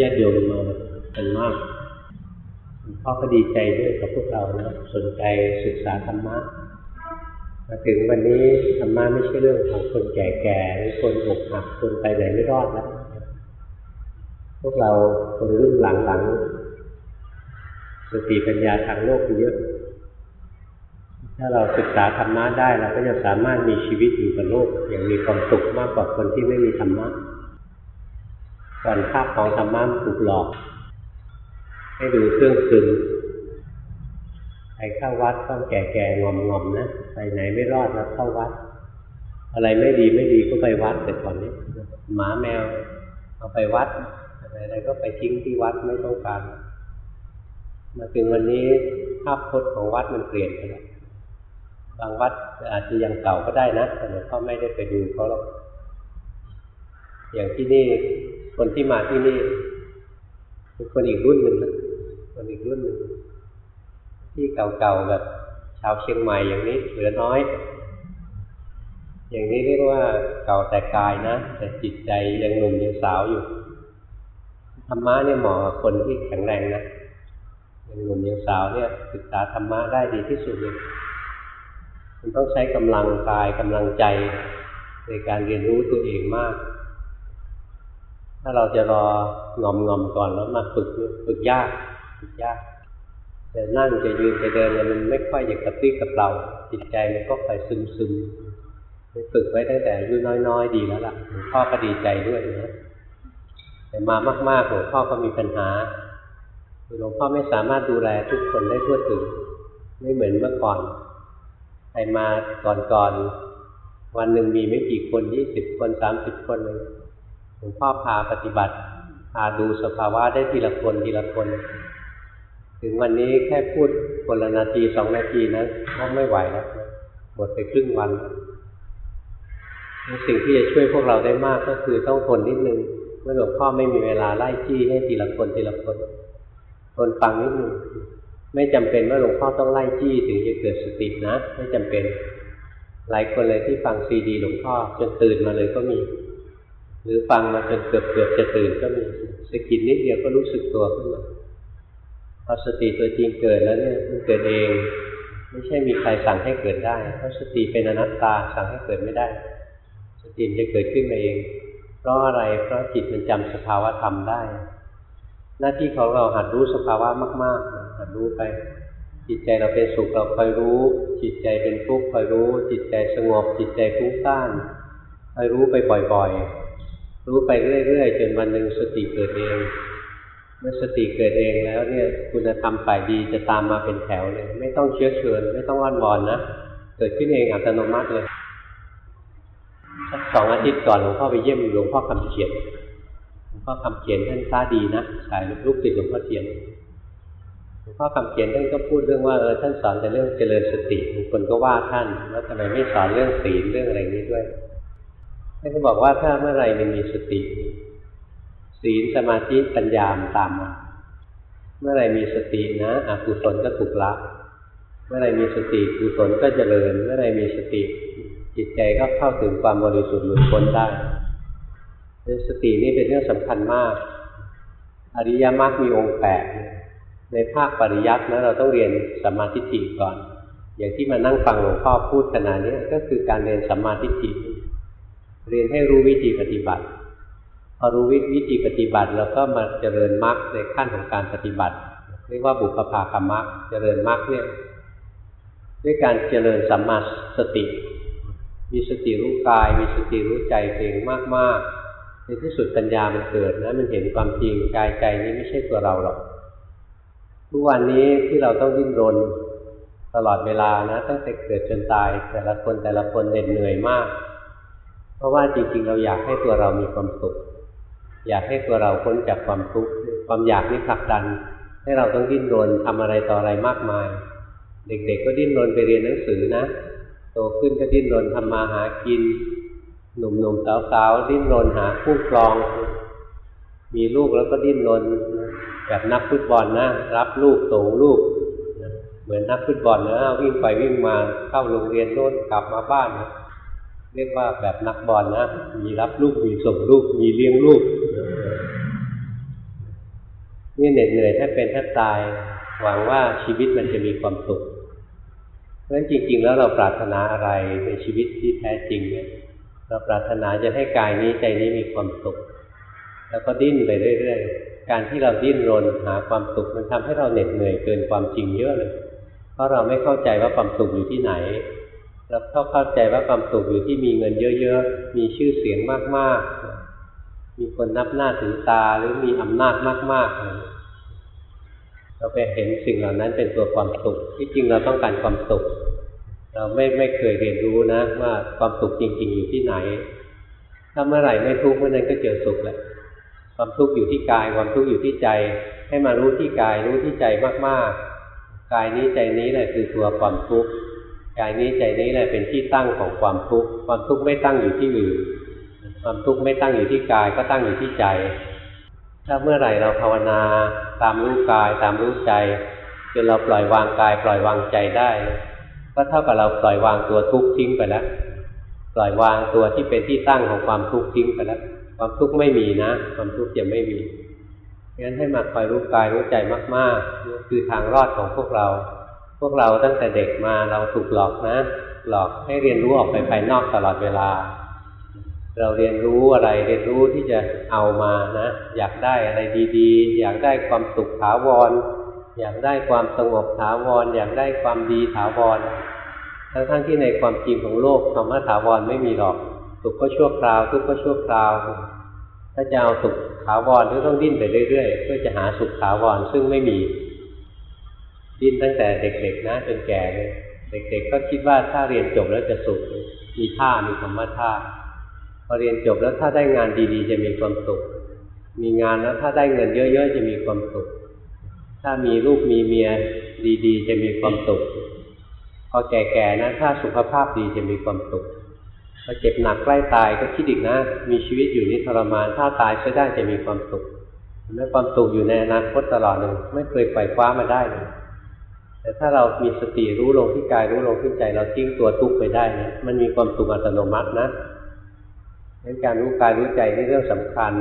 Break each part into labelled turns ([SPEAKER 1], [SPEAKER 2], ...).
[SPEAKER 1] ญาติโยมมาเป็นมากพ่อก็ดีใจด้วยกับพวกเรานะสนใจศึกษาธรรมะมาถึงวันนี้ธรรมะไม่ใช่เรื่องของคนแก่ๆหรือคนอกหักคนไปไหนไม่รอดแล้วพวกเราคนรุ่นหลังๆสติปัญญาทางโลกเยอะถ้าเราศึกษาธรรมะได้เราก็จะสามารถมีชีวิตอยู่กับโลกอย่างมีความสุขมากกว่าคนที่ไม่มีธรรมะ ก่อนภาพของธรรมะถูกหลอก ให้ดูเครื่องซึมไปเข้าวัดต้องแก่ๆงอมๆนะไปไหนไม่รอดแล้วเข้าวัด อะไรไม่ดีไม่ดีก็ไปวัดแต่ก่อนนี้หมาแมว เอาไปวัดอะไรก็ไปทิ้งที่วัดไม่ต้องการ มาถึงวันนี้ภาพพจน์ของวัดมันเปลี่ยนไปแล้วบางวัดอาจจะยังเก่าก็ได้นะแต่หลวงพ่อไม่ได้ไปดูเขาหรอกอย่างที่นี่ คนที่มาที่นี่เป็นคนอีกรุ่นหนึ่งนะคนอีกรุ่นหนึ่งที่เก่าๆแบบชาวเชียงใหม่อย่างนี้เหลือน้อย อย่างนี้เรียกว่าเก่าแต่กายนะ แต่จิตใจยังหนุ่มยังสาวอยู่ธรรมะเนี่ยเหมาะกับคนที่แข็งแรงนะยังหนุ่มยังสาวเนี่ยศึกษาธรรมะได้ดีที่สุดเลยมันต้องใช้กำลังกายกำลังใจในการเรียนรู้ตัวเองมาก ถ้าเราจะรองอมงอมก่อนแล้วมาฝึกฝึกยากฝึกยากจะนั่งจะยืนจะเดินมันไม่ค่อยอยากกระตี้กับเราจิตใจมันก็ไปซึมซึมฝึกไว้ตั้งแต่อายุน้อยๆ ดีแล้วล่ะหลวงพ่อก็ดีใจด้วยนะแต่มามากๆหลวงพ่อก็มีปัญหาหลวงพ่อไม่สามารถดูแลทุกคนได้ทั่วถึง ไม่เหมือนเมื่อก่อนใครมาก่อนๆวันหนึ่งมีไม่กี่คนยี่สิบคนสามสิบคนเลย งพ่อพาปฏิบัติ พาดูสภาวะได้ทีละคนทีละคน ถึงวันนี้แค่พูดคนละนาทีสองนาทีนะก็ไม่ไหวแล้วหมดไปครึ่งวันสิ่งที่จะช่วยพวกเราได้มากก็คือต้องทนนิดนึงเมื่อหลวงพ่อไม่มีเวลาไล่จี้ให้ทีละคนทีละคนทนฟังนิดนึงไม่จำเป็นว่าหลวงพ่อต้องไล่จี้ถึงจะเกิดสตินะ ไม่จำเป็น หลายคนเลยที่ฟังซีดีหลวงพ่อจนตื่นมาเลยก็มี หรือฟังมาจนเกือบเกือบจะตื่นก็มีสกิดนิดเดียวก็รู้สึกตัวขึ้นมาพอสติตัวจริงเกิดแล้วเนี่ยมันเกิดเอง ไม่ใช่มีใครสั่งให้เกิดได้ เพราะสติเป็นอนัตตาสั่งให้เกิดไม่ได้ สติจะเกิดขึ้นมาเอง เพราะอะไรเพราะจิตมันจำสภาวะธรรมได้ หน้าที่ของเราหัดรู้สภาวะมากๆหัดรู้ไป จิตใจเราเป็นสุขเราคอยรู้ จิตใจเป็นทุกข์คอยรู้ จิตใจสงบ จิตใจฟุ้งซ่านคอยรู้ไปบ่อยๆ รู้ไปเรื่อยๆจนวันหนึ่งสติเกิดเอง เมื่อสติเกิดเองแล้วเนี่ยคุณธรรมฝ่ายดีจะตามมาเป็นแถวเลย ไม่ต้องเชื้อเชิญ ไม่ต้องอ้อนวอนนะเกิดขึ้นเองอัตโนมัติเลยสักสองอาทิตย์ก่อนหลวงพ่อไปเยี่ยมหลวงพ่อคำเขียนหลวงพ่อคำเขียนท่านซ้าดีนะสายลูกศิษย์หลวงพ่อเทียนหลวงพ่อคำเขียนท่านก็พูดเรื่องว่าเออท่านสอนแต่เรื่องเจริญสติบางคนก็ว่าท่านแล้วทำไมไม่สอนเรื่องศีลเรื่องอะไรนี้ด้วย ท่านก็บอกว่าถ้าเมื่อไรมันมีสติ ศีลสมาธิปัญญามตามมา เมื่อไรมีสตินะอกุศลก็ถูกละ เมื่อไรมีสติกุศลก็เจริญ เมื่อไรมีสติ จิตใจก็เข้าถึงความบริสุทธิ์หลุดพ้นได้สตินี่เป็นเรื่องสำคัญมาก อริยมรรคมีองค์แปดในภาคปริยัตินะเราต้องเรียนสัมมาทิฏฐิก่อน อย่างที่มานั่งฟังหลวงพ่อพูดขนาดนี้ก็คือการเรียนสัมมาทิฏฐิ เรียนให้รู้วิธีปฏิบัติ พอรู้วิธีปฏิบัติแล้วก็มาเจริญมรรคในขั้นของการปฏิบัติ เรียกว่าบุพภากรรมรรคเจริญมรรคเนี่ยด้วยการเจริญสัมมาสติ มีสติรู้กาย มีสติรู้ใจเองมากๆ ในที่สุดปัญญามันเกิดนะมันเห็นความจริงกายใจนี้ไม่ใช่ตัวเราหรอกทุกวันนี้ที่เราต้องดิ้นรนตลอดเวลานะตั้งแต่เกิดจนตาย แต่ละคนแต่ละคนเหน็ดเหนื่อยมาก เพราะว่าจริงๆ เราอยากให้ตัวเรามีความสุข อยากให้ตัวเราพ้นจากความทุกข์ความอยากนี่ผลักดัน ให้เราต้องดิ้นรนทำอะไรต่ออะไรมากมาย เด็กๆ ก็ดิ้นรนไปเรียนหนังสือนะ โตขึ้นก็ดิ้นรนทำมาหากิน หนุ่มๆสาวๆดิ้นรนหาคู่ครอง มีลูกแล้วก็ดิ้นรนแบบนักฟุตบอลนะรับลูกส่งลูกเหมือนนักฟุตบอลนะวิ่งไปวิ่งมาเข้าโรงเรียนโน่นกลับมาบ้านนะ เรียกว่าแบบนักบอลนะ มีรับลูกมีส่งลูกมีเลี้ยงลูกนี่เหน็ดเหนื่อยแทบเป็นแทบตาย หวังว่าชีวิตมันจะมีความสุข เพราะฉะนั้นจริง ๆ แล้วเราปรารถนาอะไรในชีวิตที่แท้จริงเนี่ยเราปรารถนาจะให้กายนี้ใจนี้มีความสุข แล้วก็ดิ้นไปเรื่อยๆ การที่เราดิ้นรนหาความสุขมันทำให้เราเหน็ดเหนื่อยเกินความจริงเยอะเลย เพราะเราไม่เข้าใจว่าความสุขอยู่ที่ไหน เราเข้าใจว่าความสุขอยู่ที่มีเงินเยอะๆ มีชื่อเสียงมากๆ มีคนนับหน้าถือตาหรือมีอำนาจมากๆ เราไปเห็นสิ่งเหล่านั้นเป็นตัวความสุข ที่จริงเราต้องการความสุข เราไม่ไม่เคยเรียนรู้นะว่าความสุขจริง ๆ อยู่ที่ไหน ถ้าเมื่อไหร่ไม่ทุกข์เมื่อนั้นก็เจอสุขแหละ ความทุกข์อยู่ที่กาย ความทุกข์อยู่ที่ใจ ให้มารู้ที่กายรู้ที่ใจมากๆ กายนี้ใจนี้แหละคือตัวความทุกข์ กายนี้ใจนี้แหละเป็นที่ตั้งของความทุกข์ความทุกข์ไม่ตั้งอยู่ที่อื่นความทุกข์ไม่ตั้งอยู่ที่กายก็ตั้งอยู่ที่ใจ ถ้าเมื่อไหร่เราภาวนาตามรู้กายตามรู้ใจจนเราปล่อยวางกาย ปล่อยวางใจได้ ก็เท่ากับเราปล่อยวางตัวทุกข์ทิ้งไปแล้วปล่อยวางตัวที่เป็นที่ตั้งของความทุกข์ทิ้งไปแล้วความทุกข์ไม่มีนะ ความทุกข์จะไม่มีงั้นให้มาคอยรู้กายรู้ใจมากๆคือทางรอดของพวกเรา พวกเราตั้งแต่เด็กมาเราถูกหลอกนะ หลอกให้เรียนรู้ออกไปภายนอกตลอดเวลา เราเรียนรู้อะไรเรียนรู้ที่จะเอามานะ อยากได้อะไรดีๆ อยากได้ความสุขถาวร อยากได้ความสงบถาวร อยากได้ความดีถาวร ทั้งๆที่ในความจริงของโลกคำว่าถาวรไม่มีหรอก สุขก็ชั่วคราวทุกข์ก็ชั่วคราว ถ้าจะเอาสุขถาวรก็ต้องดิ้นไปเรื่อยๆเพื่อจะหาสุขถาวรซึ่งไม่มี ดิ้นตั้งแต่เด็ก ๆ นะจนแก่เลยเด็ก ๆ ก็คิดว่าถ้าเรียนจบแล้วจะสุขมีท่ามีคำว่าท่าพอเรียนจบแล้วถ้าได้งานดีๆ จะมีความสุข มีงานแล้วถ้าได้เงินเยอะ ๆ จะมีความสุข ถ้ามีลูกมีเมียดีๆ จะมีความสุข พอแก่ๆนะถ้าสุขภาพดีจะมีความสุขพอเจ็บหนักใกล้ตายก็คิดอีกนะ มีชีวิตอยู่นี้ทรมาน ถ้าตายช่ได้จะมีความสุขแม้ความสุขอยู่ในอนาคตตลอดเลยไม่เคยไขว่คว้ามาได้เลย แต่ถ้าเรามีสติรู้ลงที่กายรู้ลงที่ใจ เราทิ้งตัวทุกข์ไปได้นะมันมีความสุขอัตโนมัตินะงั้นการรู้กายรู้ใจนี่เรื่องสำคัญ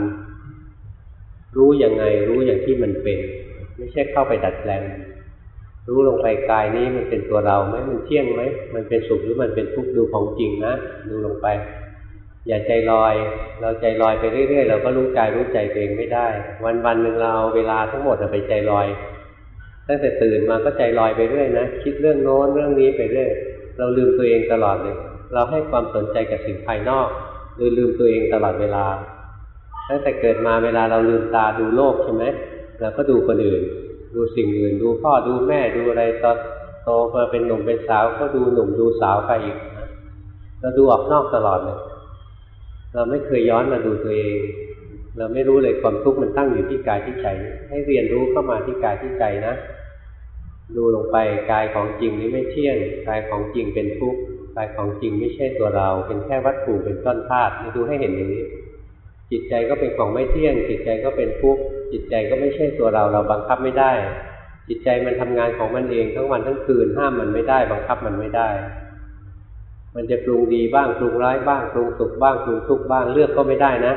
[SPEAKER 1] รู้ยังไงรู้อย่างที่มันเป็น ไม่ใช่เข้าไปดัดแปลง รู้ลงไปกายนี้มันเป็นตัวเราไหมมันเที่ยงไหมมันเป็นสุขหรือมันเป็นทุกข์ดูของจริงนะดูลงไป อย่าใจลอย เราใจลอยไปเรื่อยๆเราก็รู้กายรู้ใจตัวเองไม่ได้ วันวันหนึ่งเราเวลาทั้งหมดไปใจลอย ตั้งแต่ตื่นมาก็ใจลอยไปเรื่อยนะคิดเรื่องโน้นเรื่องนี้ไปเรื่อยเราลืมตัวเองตลอดเลยเราให้ความสนใจกับสิ่งภายนอกหรือลืมตัวเองตลอดเวลาตั้งแต่เกิดมาเวลาเราลืมตาดูโลกใช่ไหมเราก็ดูคนอื่น ดูสิ่งอื่น ดูพ่อดูแม่ดูอะไรตอนโตมาเป็นหนุ่มเป็นสาวก็ดูหนุ่มดูสาวไปอีกนะเราดูออกนอกตลอดเลยเราไม่เคยย้อนมาดูตัวเอง เราไม่รู้เลยความทุกข์มันตั้งอยู่ที่กายที่ใจ ให้เรียนรู้เข้ามาที่กายที่ใจนะ ดูลงไปกายของจริงนี้ไม่เที่ยงกายของจริงเป็นทุกข์กายของจริงไม่ใช่ตัวเรา เป็นแค่วัตถุเป็นก้นธาตุดูให้เห็นอย่างนี้ จิตใจก็เป็นของไม่เที่ยง จิตใจก็เป็นทุกข์จิตใจก็ไม่ใช่ตัวเราเราบังคับไม่ได้ จิตใจมันทำงานของมันเองทั้งวันทั้งคืนห้ามมันไม่ได้ บังคับมันไม่ได้ มันจะปรุงดีบ้างปรุงร้ายบ้างปรุงสุขบ้างปรุงทุกข์บ้างเลือกก็ไม่ได้นะ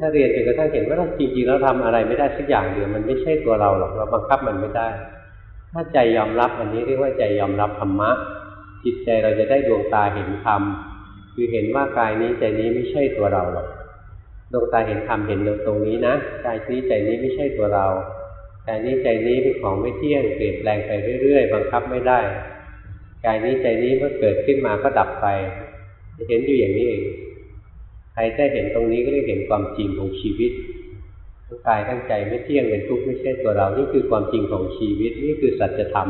[SPEAKER 1] ถ้าเรียนจนกระทั่งเห็นว่าจริงๆแล้วทำอะไรไม่ได้สักอย่างเดียวมันไม่ใช่ตัวเราหรอกเราบังคับมันไม่ได้ ถ้าใจยอมรับอันนี้เรียกว่าใจยอมรับธรรมะ จิตใจเราจะได้ดวงตาเห็นธรรมคือเห็นว่ากายนี้ใจนี้ไม่ใช่ตัวเราหรอกดวงตาเห็นธรรมเห็นตรงนี้นะกายนี้ใจนี้ไม่ใช่ตัวเรากายนี้ใจนี้เป็นของไม่เที่ยงเปลี่ยนแปลงไปเรื่อยๆ บังคับไม่ได้กายนี้ใจนี้เมื่อเกิดขึ้นมาก็ดับไปเห็นอยู่อย่างนี้เอง ใครได้เห็นตรงนี้ก็ได้เห็นความจริงของชีวิตทั้งกายทั้งใจไม่เที่ยงเป็นทุกข์ไม่ใช่ตัวเรา นี่คือความจริงของชีวิต นี่คือสัจธรรม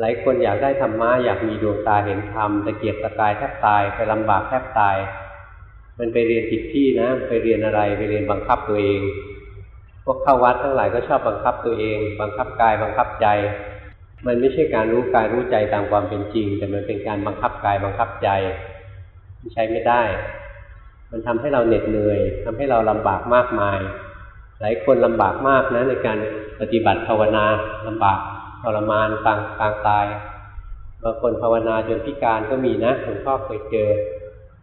[SPEAKER 1] หลายคนอยากได้ธรรมะอยากมีดวงตาเห็นธรรมตะเกียกตะกายแทบตายไปลำบากแทบตาย มันไปเรียนผิดที่นะ ไปเรียนอะไรไปเรียนบังคับตัวเอง พวกเข้าวัดทั้งหลายก็ชอบบังคับตัวเอง บังคับกายบังคับใจ มันไม่ใช่การรู้กายรู้ใจตามความเป็นจริง แต่มันเป็นการบังคับกายบังคับใจใช้ไม่ได้ มันทำให้เราเหน็ดเหนื่อยทำให้เราลำบากมากมาย หลายคนลำบากมากนะในการปฏิบัติภาวนาลำบากทรมานปางปางตายบางคนภาวนาจนพิการก็มีนะหลวงพ่อเคยเจอ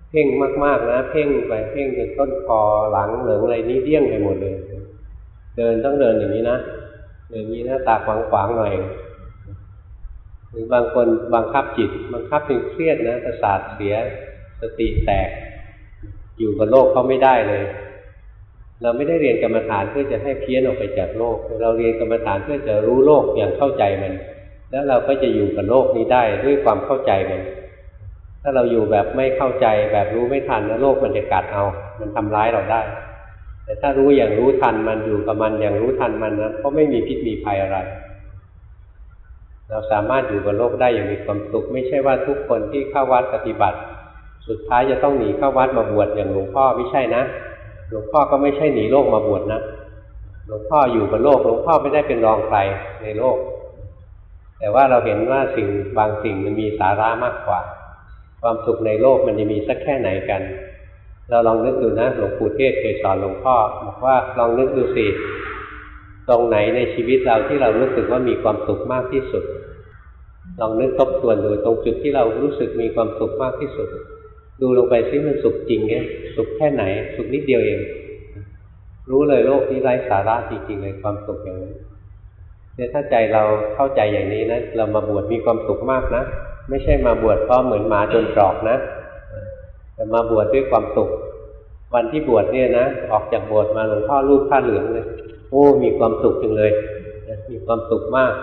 [SPEAKER 1] เพ่งมากๆนะ เพ่งไปเพ่งจนต้นคอหลังเหลืองอะไรนี่เดี้ยงไปหมดเลย เดินต้องเดินอย่างนี้นะเดินอย่างนี้หน้าตาขวางๆหน่อยหรือบางคนบังคับจิตบังคับเป็นเครียดนะประสาทเสียสติแตก อยู่กับโลกเขาไม่ได้เลย เราไม่ได้เรียนกรรมฐานเพื่อจะให้เพี้ยนออกไปจากโลก เราเรียนกรรมฐานเพื่อจะรู้โลกอย่างเข้าใจมัน แล้วเราก็จะอยู่กับโลกนี้ได้ด้วยความเข้าใจมัน ถ้าเราอยู่แบบไม่เข้าใจแบบรู้ไม่ทันนะโลกมันจะกัดเอา มันทำร้ายเราได้ แต่ถ้ารู้อย่างรู้ทันมันอยู่กับมันอย่างรู้ทันมันนะก็ไม่มีพิษมีภัยอะไรเราสามารถอยู่กับโลกได้อย่างมีความสุข ไม่ใช่ว่าทุกคนที่เข้าวัดปฏิบัติ สุดท้ายจะต้องหนีเข้าวัดมาบวชอย่างหลวงพ่อไม่ใช่นะ หลวงพ่อก็ไม่ใช่หนีโลกมาบวชนะ หลวงพ่ออยู่กับโลก หลวงพ่อไม่ได้เป็นรองใครในโลก แต่ว่าเราเห็นว่าสิ่งบางสิ่งมันมีสาระมากกว่า ความสุขในโลกมันจะมีสักแค่ไหนกัน เราลองนึกดูนะหลวงปู่เทศเคยสอนหลวงพ่อบอกว่าลองนึกดูสิตรงไหนในชีวิตเราที่เรารู้สึกว่ามีความสุขมากที่สุด ลองนึกทบทวนดูตรงจุดที่เรารู้สึกมีความสุขมากที่สุด ดูลงไปซิมันสุขจริงเนี่ยสุขแค่ไหน สุขนิดเดียวเอง รู้เลยโลกนี้ไร้สาระจริงๆเลยความสุขอย่างนี้เนี่ยถ้าใจเราเข้าใจอย่างนี้นะเรามาบวชมีความสุขมากนะไม่ใช่มาบวชเพราะเหมือนหมาจนตรอกนะแต่มาบวชด้วยความสุข วันที่บวชเนี่ยนะออกจากบวชมาหลวงพ่อรูปผ้าเหลืองเลยโอ้มีความสุขจังเลยมีความสุขมาก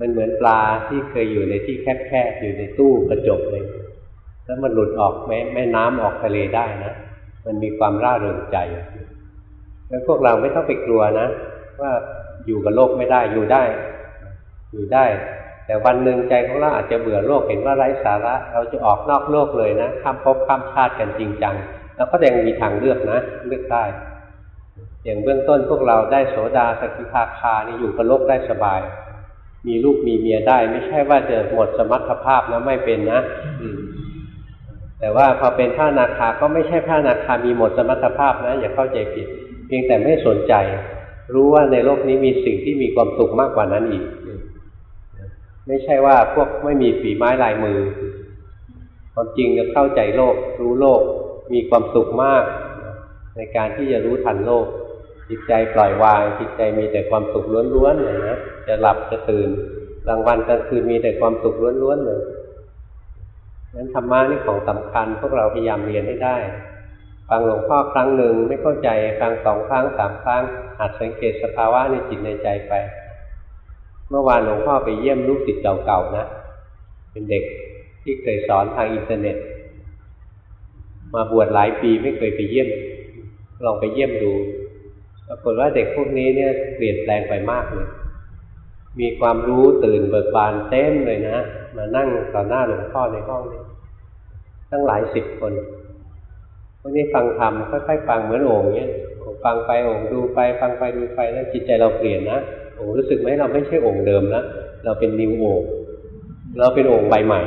[SPEAKER 1] มันเหมือนปลาที่เคยอยู่ในที่แคบๆอยู่ในตู้กระจกเลย แล้วมันหลุดออกแม่แม่น้ำออกทะเลได้นะมันมีความร่าเริงใจ แล้วพวกเราไม่ต้องไปกลัวนะ ว่าอยู่กับโลกไม่ได้อยู่ได้ อยู่ได้ แต่วันหนึ่งใจของเราอาจจะเบื่อโลกเห็นว่าไร้สาระ เราจะออกนอกโลกเลยนะข้ามภพข้ามชาติกันจริงจังแล้วก็ยังมีทางเลือกนะเลือกได้ อย่างเบื้องต้นพวกเราได้โสดาสกิทาคานี่อยู่กับโลกได้สบาย มีลูกมีเมียได้ ไม่ใช่ว่าจะหมดสมรรถภาพนะไม่เป็นนะ แต่ว่าพอเป็นพระนาคาก็ไม่ใช่พระนาคามีหมดสมรรถภาพนะอย่าเข้าใจผิด เพียงแต่ไม่สนใจ รู้ว่าในโลกนี้มีสิ่งที่มีความสุขมากกว่านั้นอีก ไม่ใช่ว่าพวกไม่มีฝีไม้ลายมือ ความจริงจะเข้าใจโลก รู้โลก มีความสุขมาก ในการที่จะรู้ทันโลก จิตใจปล่อยวาง จิตใจมีแต่ความสุขล้วนๆเลยนะจะหลับจะตื่นกลางวันกลางคืนมีแต่ความสุขล้วนๆเลย นั้นธรรมะนี่ของสำคัญ พวกเราพยายามเรียนให้ได้ ฟังหลวงพ่อครั้งหนึ่งไม่เข้าใจฟังสองครั้งสามครั้งหัดสังเกตสภาวะในจิตในใจไป เมื่อวานหลวงพ่อไปเยี่ยมลูกศิษย์เก่าๆนะ เป็นเด็กที่เคยสอนทางอินเทอร์เน็ต มาบวชหลายปีไม่เคยไปเยี่ยม ลองไปเยี่ยมดูปรากฏว่าเด็กพวกนี้เนี่ยเปลี่ยนแปลงไปมากเลยมีความรู้ตื่นเบิกบานเต็มเลยนะ มานั่งต่อหน้าหลวงพ่อในห้องนี้ตั้งหลายสิบคนพวกนี้ฟังธรรมค่อยๆฟังเหมือนโอ่งเนี่ยฟังไปโอ่งดูไป ฟังไปดูไปแล้วจิตใจเราเปลี่ยนนะโอ่งรู้สึกไหมเราไม่ใช่โอ่งเดิมแล้วเราเป็นนิวโอ่งเราเป็นโอ่งใบใหม่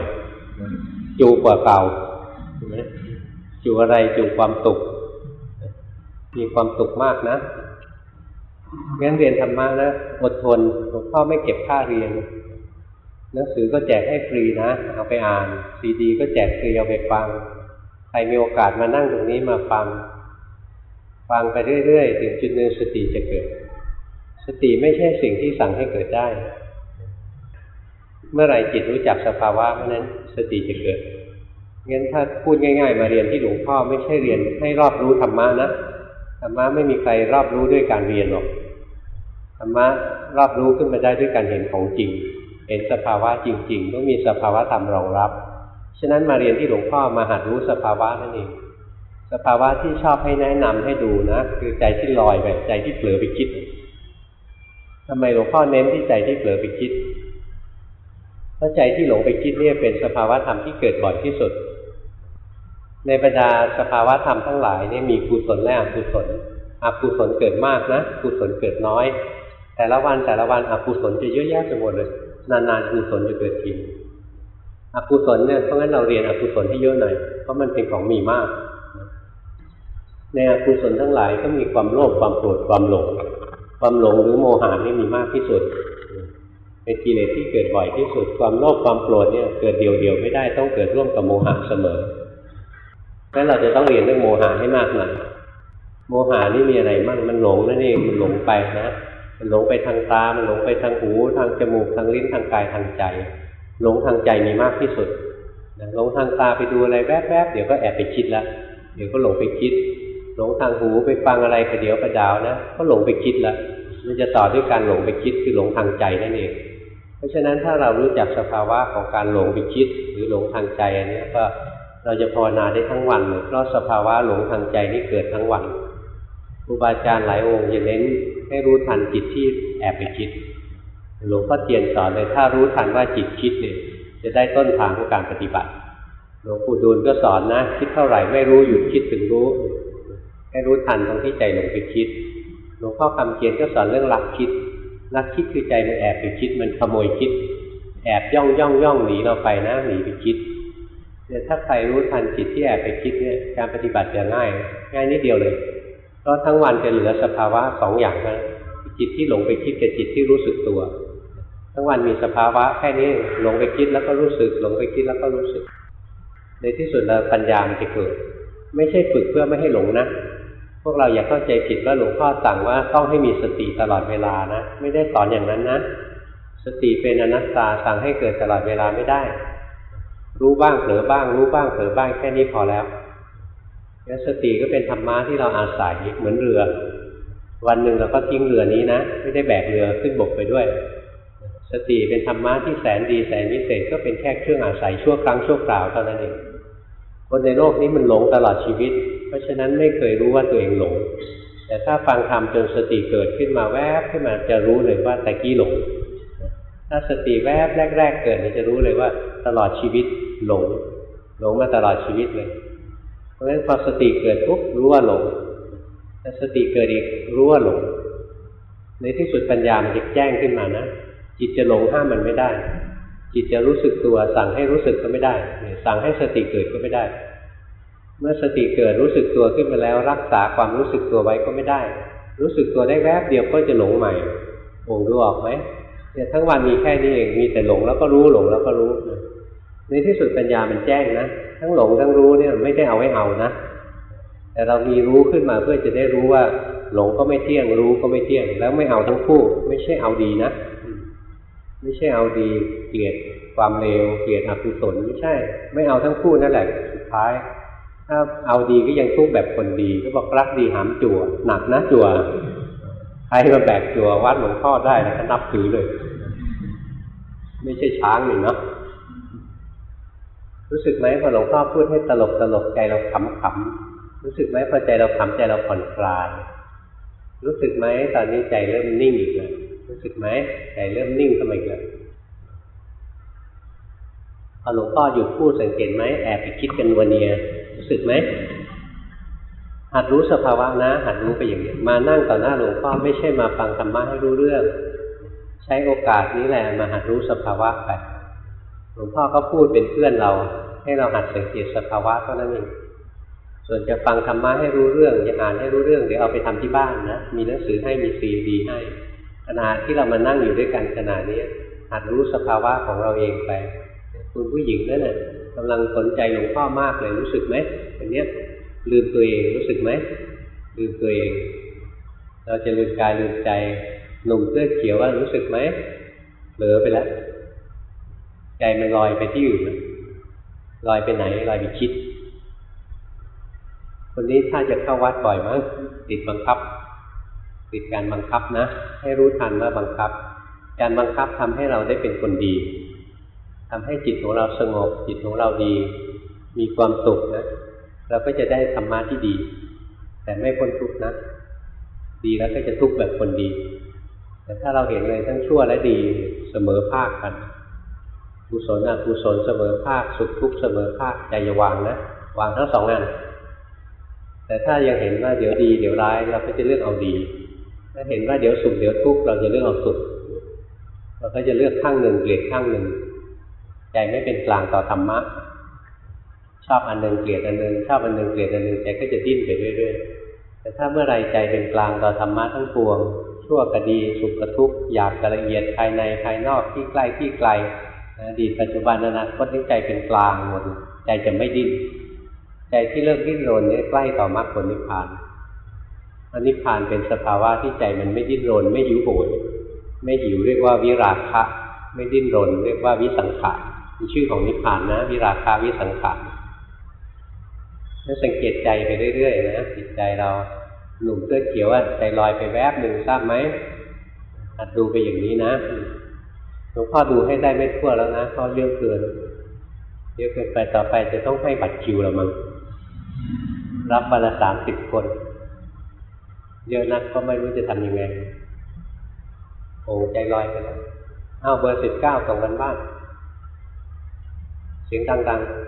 [SPEAKER 1] จูกว่าเก่าจูอะไรจูความสุขมีความสุขมากนะงั้นเรียนธรรมะนะอดทนหลวงพ่อไม่เก็บค่าเรียน หนังสือก็แจกให้ฟรีนะ เอาไปอ่านซีดี ก็แจกฟรีเอาไปฟัง ใครมีโอกาสมานั่งตรงนี้มาฟัง ฟังไปเรื่อยๆ ถึงจุดหนึ่งสติจะเกิด สติไม่ใช่สิ่งที่สั่งให้เกิดได้ เมื่อไหร่จิตรู้จักสภาวะเมื่อนั้นสติจะเกิดงั้นถ้าพูดง่าย ๆ มาเรียนที่หลวงพ่อไม่ใช่เรียนให้รอบรู้ธรรมะนะธรรมะไม่มีใครรอบรู้ด้วยการเรียนหรอกธรรมะรอบรู้ขึ้นมาได้ด้วยการเห็นของจริง เห็นสภาวะจริงๆต้องมีสภาวะธรรมรองรับ ฉะนั้นมาเรียนที่หลวงพ่อมาหัดรู้สภาวะนั่นเองสภาวะที่ชอบให้แนะนำให้ดูนะคือใจที่ลอยไปใจที่เผลอไปคิดทำไมหลวงพ่อเน้นที่ใจที่เผลอไปคิดเพราะใจที่หลงไปคิดเนี่ยเป็นสภาวะธรรมที่เกิดบ่อยที่สุด ในบรรดาสภาวะธรรมทั้งหลายเนี่ยมีกุศลและอกุศลอกุศลเกิดมากนะกุศลเกิดน้อย แต่ละวันแต่ละวันอกุศลจะเยอะแยะไปหมดเลย นานๆกุศลจะเกิดทีอกุศลเนี่ยเพราะงั้นเราเรียนอกุศลให้เยอะหน่อยเพราะมันเป็นของมีมากในอกุศลทั้งหลายก็มีความโลภความโกรธความหลง ความหลงหรือโมหะนี่มีมากที่สุดเป็นกิเลสที่เกิดบ่อยที่สุด ความโลภความโกรธเนี่ยเกิดเดียวๆไม่ได้ต้องเกิดร่วมกับโมหะเสมองั้นเราจะต้องเรียนเรื่องโมหะให้มากหน่อยโมหานี่มีอะไรมั่งมันหลงนั่นเองมันหลงไปนะ มันหลงไปทางตา มันหลงไปทางหู ทางจมูก ทางลิ้น ทางกาย ทางใจ หลงทางใจมีมากที่สุดหลงทางตาไปดูอะไรแวบๆ เดี๋ยวก็แอบไปคิดละ เดี๋ยวก็หลงไปคิด หลงทางหูไปฟังอะไรไปเดี๋ยวประดาวนะ ก็หลงไปคิดละ มันจะต่อด้วยการหลงไปคิดคือหลงทางใจนั่นเอง เพราะฉะนั้นถ้าเรารู้จักสภาวะของการหลงไปคิด หรือหลงทางใจอันนี้ก็เราจะภาวนาได้ทั้งวันเลยเพราะสภาวะหลงทางใจนี่เกิดทั้งวัน ครูบาอาจารย์หลายองค์จะเน้นให้รู้ทันจิตที่แอบไปคิด หลวงพ่อเทียนสอนเลยถ้ารู้ทันว่าจิตคิดเนี่ยจะได้ต้นทางของการปฏิบัติ หลวงปู่ดูลก็สอนนะ คิดเท่าไหร่ไม่รู้หยุดคิดถึงรู้ ให้รู้ทันตรงที่ใจหลงไปคิด หลวงพ่อคำเขียนก็สอนเรื่องหลักคิดลักคิดคือใจมันแอบไปคิดมันขโมยคิด แอบย่องย่องย่องหนีเราไปนะหนีไปคิดเนี่ยถ้าใครรู้ทันจิตที่แอบไปคิดเนี่ยการปฏิบัติจะง่าย ง่ายนิดเดียวเลย เพราะทั้งวันจะเหลือสภาวะสองอย่างนะจิตที่หลงไปคิดกับจิตที่รู้สึกตัว ทั้งวันมีสภาวะแค่นี้หลงไปคิดแล้วก็รู้สึก หลงไปคิดแล้วก็รู้สึก ในที่สุดแล้วปัญญามันจะเกิด ไม่ใช่ฝึกเพื่อไม่ให้หลงนะ พวกเราอย่าเข้าใจผิดว่าหลวงพ่อสั่งว่าต้องให้มีสติตลอดเวลานะ ไม่ได้สอนอย่างนั้นนะ สติเป็นอนัตตาสั่งให้เกิดตลอดเวลาไม่ได้ รู้บ้างเผลอบ้าง รู้บ้างเผลอบ้างแค่นี้พอแล้ว แล้วสติก็เป็นธรรมะที่เราอาศัยเหมือนเรือ วันหนึ่งเราก็ทิ้งเรือนี้นะ ไม่ได้แบกเรือขึ้นบกไปด้วย สติเป็นธรรมะที่แสนดีแสนวิเศษก็เป็นแค่เครื่องอาศัยชั่วครั้งชั่วคราวเท่านั้นเองคนในโลกนี้มันหลงตลอดชีวิต เพราะฉะนั้นไม่เคยรู้ว่าตัวเองหลง แต่ถ้าฟังธรรมจนสติเกิดขึ้นมาแวบขึ้นมาจะรู้เลยว่าตะกี้หลง ถ้าสติแวบแรก ๆ เกิดจะรู้เลยว่าตลอดชีวิตหลง หลงมาตลอดชีวิตเลยะฉะนั้นพอสติเกิดปุ๊บรู้ว่าหลงถ้าสติเกิดอีกรู้ว่าหลง ในที่สุดปัญญามันจะแจ้งขึ้นมานะ จิตจะหลงห้ามมันไม่ได้ จิตจะรู้สึกตัวสั่งให้รู้สึกก็ไม่ได้ สั่งให้สติเกิดก็ไม่ได้ เมื่อสติเกิดรู้สึกตัวขึ้นมาแล้ว รักษาความรู้สึกตัวไว้ก็ไม่ได้ รู้สึกตัวได้แวบเดียวก็จะหลงใหม่โง่ดูออกไหมเนี่ยทั้งวันมีแค่นี้เองมีแต่หลงแล้วก็รู้หลงแล้วก็รู้ ในที่สุดปัญญามันแจ้งนะ ทั้งหลงทั้งรู้เนี่ยไม่ได้เอาให้เอานะ แต่เรามีรู้ขึ้นมาเพื่อจะได้รู้ว่า หลงก็ไม่เที่ยงรู้ก็ไม่เที่ยง แล้วไม่เอาทั้งคู่ ไม่ใช่เอาดีนะ ไม่ใช่เอาดีเกลียดความเลวเกลียดอกุศลไม่ใช่ ไม่เอาทั้งคู่นั่นแหละสุดท้าย ถ้าเอาดีก็ยังทุกแบบคนดีก็บอกรักดีหามจั่วหนักนะจั่วใครมาแบกจั่ววัดหลวงพ่อได้แล้วก็นับถือเลย ไม่ใช่ช้างนี่เนาะ รู้สึกไหมพอหลวงพ่อพูดให้ตลกตลกใจเราขำขำรู้สึกไหมพอใจเราขำใจเราผ่อนคลาย รู้สึกไหมตอนนี้ใจเริ่มนิ่งอีกแล้วรู้สึกไหมใจเริ่มนิ่งขึ้นมาอีกแล้วพอหลวงพ่อหยุดพูดสังเกตไหมแอบไปคิดกันวันเนียรู้สึกไหมหัดรู้สภาวะนะ หัดรู้ไปอย่างนี้มานั่งต่อหน้าหลวงพ่อไม่ใช่มาฟังธรรมะให้รู้เรื่อง ใช้โอกาสนี้แหละมาหัดรู้สภาวะไป หลวงพ่อก็พูดเป็นเพื่อนเรา ให้เราหัดสังเกตสภาวะเท่านั้นเองส่วนจะฟังธรรมะให้รู้เรื่องจะอ่านให้รู้เรื่องเดี๋ยวเอาไปทำที่บ้านนะมีหนังสือให้มีซีดีให้ขณะที่เรามานั่งอยู่ด้วยกันขณะนี้หัดรู้สภาวะของเราเองไป คุณผู้หญิงนั่นน่ะกำลังสนใจหลวงพ่อมากเลยรู้สึกไหมอันนี้ลืมตัวเองรู้สึกไหมลืมตัวเอง เราจะลืมกายลืมใจหนุ่มเสื้อเขียวว่ารู้สึกไหมเหลือไปแล้ว ใจมันลอยไปที่อื่นลอยไปไหนลอยไปคิด คนนี้ถ้าจะเข้าวัดบ่อยมั้งติดบังคับ ติดการบังคับนะ ให้รู้ทันว่าบังคับ การบังคับทำให้เราได้เป็นคนดีทำให้จิตของเราสงบ จิตของเราดี มีความสุขนะเราก็จะได้ธรรมะที่ดี แต่ไม่พ้นทุกข์นะ ดีแล้วก็จะทุกข์แบบคนดี แต่ถ้าเราเห็นเลยทั้งชั่วและดีเสมอภาคกัน กุศลอกุศลเสมอภาคสุขทุกข์เสมอภาคใจอย่าวางนะวางทั้งสองงานแต่ถ้ายังเห็นว่าเดี๋ยวดีเดี๋ยวร้ายเราก็จะเลือกเอาดี ถ้าเห็นว่าเดี๋ยวสุขเดี๋ยวทุกข์เราจะเลือกเอาสุขเราก็จะเลือกข้างหนึ่งเกลียดข้างหนึ่งใจไม่เป็นกลางต่อธรรมะชอบอันหนึ่งเกลียดอันหนึ่งชอบอันหนึ่งเกลียดอันหนึ่งใจก็จะดิ้นไปเรื่อยๆแต่ถ้าเมื่อไรใจเป็นกลางต่อธรรมะทั้งปวงชั่วกดีสุขกทุกข์อยากกะละเอียดภายในภายนอกที่ใกล้ที่ไกล อดีตปัจจุบันอนาคตนี้ใจเป็นกลางหมดใจจะไม่ดิ้นใจที่เริ่มดิ้นรนนี้ใกล้ต่อมรรคผลนิพพานอันนิพพานเป็นสภาวะที่ใจมันไม่ดิ้นรน ไม่หิวโหยไม่หิวเรียกว่าวิราคะ ไม่ดิ้นรน เรียกว่าวิสังขารมีชื่อของนิพพานนะวิราคะวิสังขารแล้วสังเกตใจไปเรื่อยๆนะจิตใจเราหนุ่มเสื้อเขียวอะใจลอยไปแวบหนึ่งทราบไหมหัดดูไปอย่างนี้นะ หลวงพ่อดูให้ได้ไม่ทั่วแล้วนะเพราะเยอะเกินเยอะเกินไปต่อไปจะต้องให้บัตรคิวแล้วมั้งรับวันละสามสิบคน เยอะนักก็ไม่รู้จะทำยังไงโอ้ใจลอยไปแล้วอ้าวเบอร์สิบเก้าตรงกันบ้านเสียงดังๆ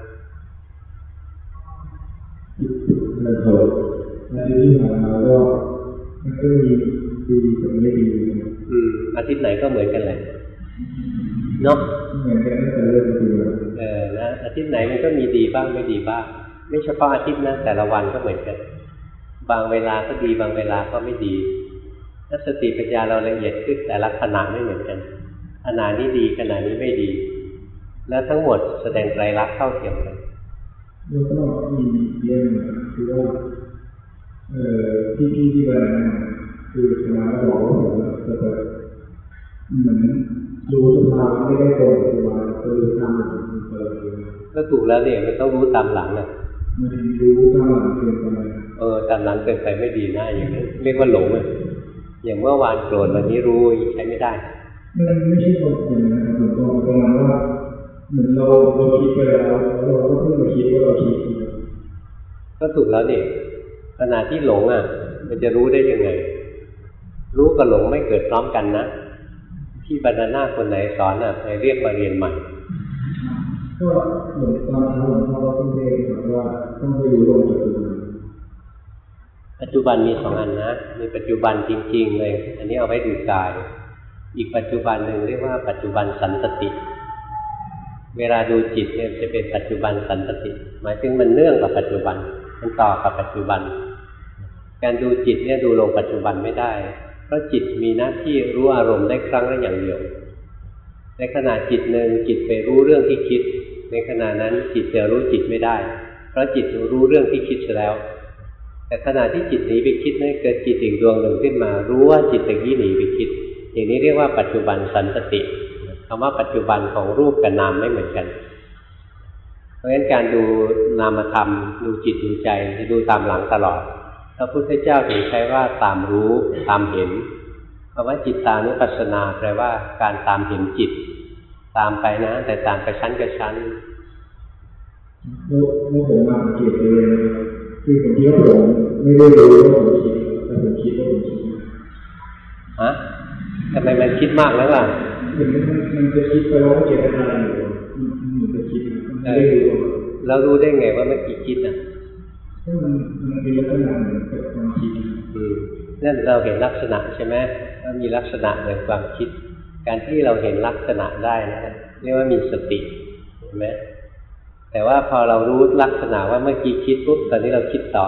[SPEAKER 2] นที่ผ่านมาก็มันก็มีดีกับไม่ดี
[SPEAKER 1] อืมอาทิตย์ไหนก็เหมือนกันแหละ เนาะ
[SPEAKER 2] เหมือนกันตั้งแต่เริ่มปี
[SPEAKER 1] เออนะอาทิตย์ไหนมันก็มีดีบ้างไม่ดีบ้าง ไม่เฉพาะอาทิตย์นะแต่ละวันก็เหมือนกัน บางเวลาก็ดีบางเวลาก็ไม่ดีถ้าสติปัญญาเราละเอียดขึ้นแต่ละขณะไม่เหมือนกันขณะนี้ดีขณะนี้ไม่ดี แล้วทั้งหมดแสดงไตรลักษณ์เข้าเทียมกัน
[SPEAKER 2] แล้วก็มีเรื่องคือว่าเอ่อที่พี่ที่ว่าคือสมาบอกว่าผมจะแบบเหมือน รู้สภาวะไม่ได้ตรงปัจจุบันก็รู้ตามหลังเปิด
[SPEAKER 1] ก็ถูกแล้วเนี่ยมันต้องรู้ตามหลังน่ะ
[SPEAKER 2] มันรู้ตามหลังเกินไป
[SPEAKER 1] เออตามหลังเกินไปไม่ดีนะอย่างนี้เรียกว่าหลงอะอย่างเมื่อวานโกรธวันนี้รู้ใช้ไม่ได้
[SPEAKER 2] มันไม่ใช่ตรงอย่างนั้นครับหลวงพ่อประมาณว่าเหมือนเราเราคิดไปแล้วเราก็เพิ่งมาคิดว่าเราคิด
[SPEAKER 1] ก็ถูกแล้วนี่ขณะที่หลงอะ มันจะรู้ได้ยังไง รู้กับหลงไม่เกิดพร้อมกันนะ ที่บรรณาคนไหนสอนอะไปเรียกมาเรียนใหม่
[SPEAKER 2] ก็เหมือนตอนเช้าหลวงพ่อก็เทศบอกว่าต้องไปรู้ลงปัจจุบัน
[SPEAKER 1] ปัจจุบันมีสองอันนะ มีปัจจุบันจริง ๆ เลย อันนี้เอาไว้ดูกาย อีกปัจจุบันหนึ่งเรียกว่าปัจจุบันสันตติ เวลาดูจิตเนี่ยจะเป็นปัจจุบันสันตติ หมายถึงมันเนื่องกับปัจจุบัน มันต่อกับปัจจุบัน การดูจิตเนี่ยดูลงปัจจุบันไม่ได้ เพราะจิตมีหน้าที่รู้อารมณ์ได้ครั้งละอย่างเดียว ในขณะจิตหนึ่งจิตไปรู้เรื่องที่คิด ในขณะนั้นจิตจะรู้จิตไม่ได้ เพราะจิตรู้เรื่องที่คิดแล้ว แต่ขณะที่จิตหนีไปคิดนั้นเกิดจิตอีกดวงหนึ่งขึ้นมา รู้ว่าจิตตะกี้หนีไปคิด อย่างนี้เรียกว่าปัจจุบันสันตติคำว่าปัจจุบันของรูปกับนามไม่เหมือนกัน เพราะฉะนั้นการดูนามธรรมดูจิตดูใจจะดูตามหลังตลอด พระพุทธเจ้าถึงใช้ว่าตามรู้ตามเห็นคำว่าจิตตานุปัสสนาแปลว่าการตามเห็นจิต ตามไปนะ แต่ตามไปชั้นกับชั้น
[SPEAKER 2] แล้วแล้วผมมาสังเกตเลยคือผมคิดว่าผมไม่ได้รู้ว่าผมคิดแต่ผมคิดว่าผมคิด
[SPEAKER 1] ฮะทำไมมันคิดมากแล้วล่ะ
[SPEAKER 2] มันมันจะคิดไปแล้วเจตนาอยู่มันจะคิดไม่ได้รู้
[SPEAKER 1] แล้วรู้ได้ไงว่าเมื่อกี้คิดอะ
[SPEAKER 2] มันมันเป็นลักษณะเหมือนกับความคิด
[SPEAKER 1] นั่นเราเห็นลักษณะใช่ไหมว่ามีลักษณะเหมือนความคิด การที่เราเห็นลักษณะได้นะเรียกว่ามีสติเห็นไหมแต่ว่าพอเรารู้ลักษณะว่าเมื่อกี้คิดปุ๊บตอนนี้เราคิดต่อ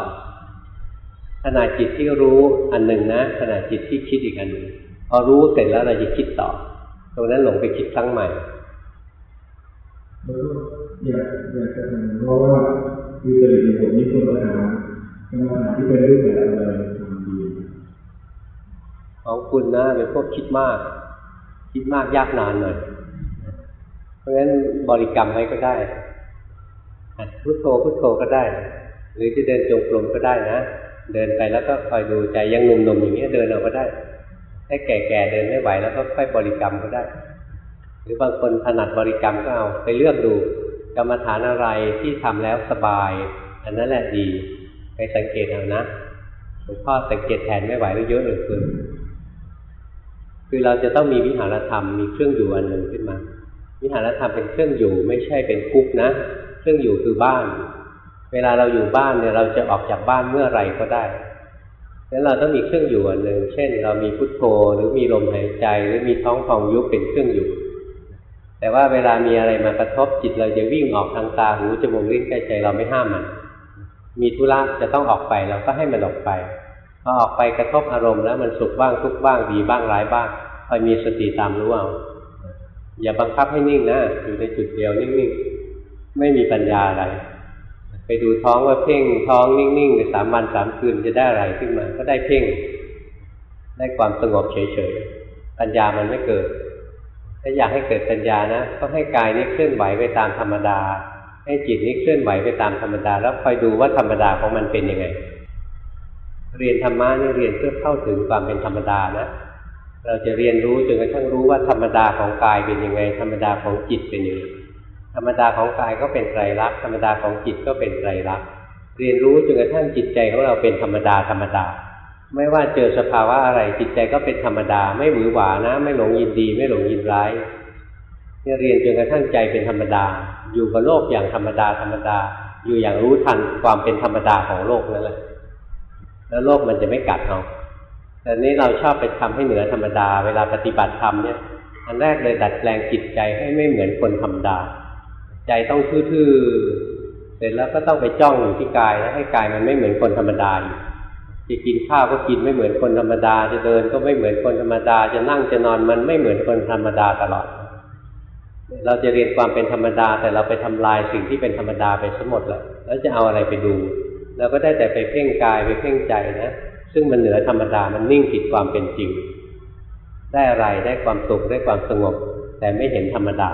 [SPEAKER 1] ขณะจิตที่รู้อันหนึ่งนะขณะจิตที่คิดอีกอันหนึ่งพอรู้เสร็จแล้วเราจะคิดต่อ ตรงนั้นหลงไปคิดครั้งใหม่
[SPEAKER 2] อยากอยากจะเพราะว่า คือจริตผมนี่คนปัญหาปัญหาที่เป็นรูปแบบอะไรทำดี
[SPEAKER 1] ของคุณนะเป็นพวกคิดมาก คิดมากยากนานหน่อยเพราะฉะนั้นบริกรรมไว้ก็ได้พุทโธพุทโธก็ได้ หรือจะเดินจงกรมก็ได้นะเดินไปแล้วก็คอยดูใจยังหนุ่มๆอย่างเงี้ยเดินเอาก็ได้ให้แก่ๆเดินไม่ไหวแล้วก็ค่อยบริกรรมก็ได้ หรือบางคนถนัดบริกรรมก็เอาไปเลือกดู กรรมฐานอะไรที่ทำแล้วสบาย อันนั้นแหละดี ไปสังเกตเอานะหลวงพ่อสังเกตแทนไม่ไหวแล้วเยอะเหลือเกินคือเราจะต้องมีวิหารธรรมมีเครื่องอยู่อันหนึ่งขึ้นมา วิหารธรรมเป็นเครื่องอยู่ไม่ใช่เป็นคุกนะ เครื่องอยู่คือบ้าน เวลาเราอยู่บ้านเนี่ยเราจะออกจากบ้านเมื่อไรก็ได้แล้วเราต้องมีเครื่องอยู่อันหนึ่งเช่น เรามีพุทโธหรือมีลมหายใจ หรือมีท้องฟองยุบเป็นเครื่องอยู่ แต่ว่าเวลามีอะไรมากระทบจิตเราจะวิ่งออกทางตาหูจมูกลิ้นกล้ใจเราไม่ห้ามมัน มีธุระจะต้องออกไปเราก็ให้มันออกไปพอออกไปกระทบอารมณ์แล้วมันสุขบ้างทุกบ้างดีบ้างร้ายบ้างคอยมีสติตามรู้เอาอย่าบังคับให้นิ่งนะอยู่ในจุดเดียวนิ่งๆไม่มีปัญญาอะไร ไปดูท้องว่าเพ่งท้องนิ่งๆในสามวันสามคืนจะได้อะไรขึ้นมา ก็ได้เพ่ง ได้ความสงบเฉยๆปัญญามันไม่เกิด ถ้าอยากให้เกิดปัญญานะต้องให้กายนี้เคลื่อนไหวไปตามธรรมดา ให้จิตนี้เคลื่อนไหวไปตามธรรมดา แล้วคอยดูว่าธรรมดาของมันเป็นยังไง เรียนธรรมะนี่เรียนเพื่อเข้าถึงความเป็นธรรมดานะ เราจะเรียนรู้จนกระทั่งรู้ว่าธรรมดาของกายเป็นยังไง ธรรมดาของจิตเป็นยังไงธรรมดาของกายก็เป็นไตรลักษณ์ธรรมดาของจิตก็เป็นไตรลักษณ์เรียนรู้จนกระทั่งจิตใจของเราเป็นธรรมดาธรรมดา ไม่ว่าเจอสภาวะอะไรจิตใจก็เป็นธรรมดา ไม่หวือหวานะ ไม่หลงยินดี ไม่หลงยินร้ายเนี่ยเรียนจนกระทั่งใจเป็นธรรมดา อยู่กับโลกอย่างธรรมดาธรรมดา อยู่อย่างรู้ทันความเป็นธรรมดาของโลกนั่นแหละแล้วโลกมันจะไม่กัดเราแต่นี้เราชอบไปทำให้เหนือธรรมดา เวลาปฏิบัติธรรมเนี่ย อันแรกเลยดัดแปลงจิตใจให้ไม่เหมือนคนธรรมดา ใจต้องทื่อๆเสร็จแล้วก็ต้องไปจ้องอยู่ที่กายแล้วให้กายมันไม่เหมือนคนธรรมดาอยู่ จะกินข้าวก็กินไม่เหมือนคนธรรมดา จะเดินก็ไม่เหมือนคนธรรมดา จะนั่งจะนอนมันไม่เหมือนคนธรรมดาตลอด เราจะเรียนความเป็นธรรมดา แต่เราไปทำลายสิ่งที่เป็นธรรมดาไปทั้หมดแหละแล้วจะเอาอะไรไปดูเราก็ได้แต่ไปเพ่งกายไปเพ่งใจนะซึ่งมันเหนือธรรมดามันนิ่งผิดความเป็นจริง ได้อะไรได้ความสุขได้ความสงบ แต่ไม่เห็นธรรมดา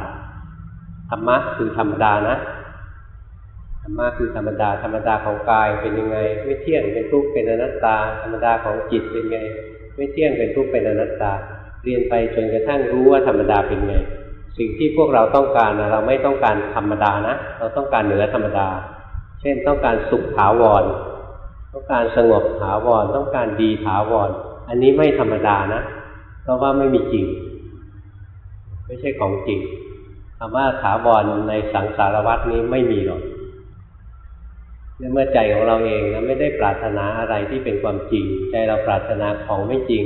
[SPEAKER 1] ธรรมะคือธรรมดานะ ธรรมะคือธรรมดา ธรรมดาของกายเป็นยังไง ไม่เที่ยงเป็นทุกข์เป็นอนัตตา ธรรมดาของจิตเป็นไง ไม่เที่ยงเป็นทุกข์เป็นอนัตตา เรียนไปจนกระทั่งรู้ว่าธรรมดาเป็นไง สิ่งที่พวกเราต้องการนะเราไม่ต้องการธรรมดานะ เราต้องการเหนือธรรมดา เช่นต้องการสุขถาวร ต้องการสงบถาวร ต้องการดีถาวร อันนี้ไม่ธรรมดานะ เพราะว่าไม่มีจริง ไม่ใช่ของจริงคำว่าถาวรในสังสารวัตนี้ไม่มีหรอก เมื่อใจของเราเองนะไม่ได้ปรารถนาอะไรที่เป็นความจริง ใจเราปรารถนาของไม่จริง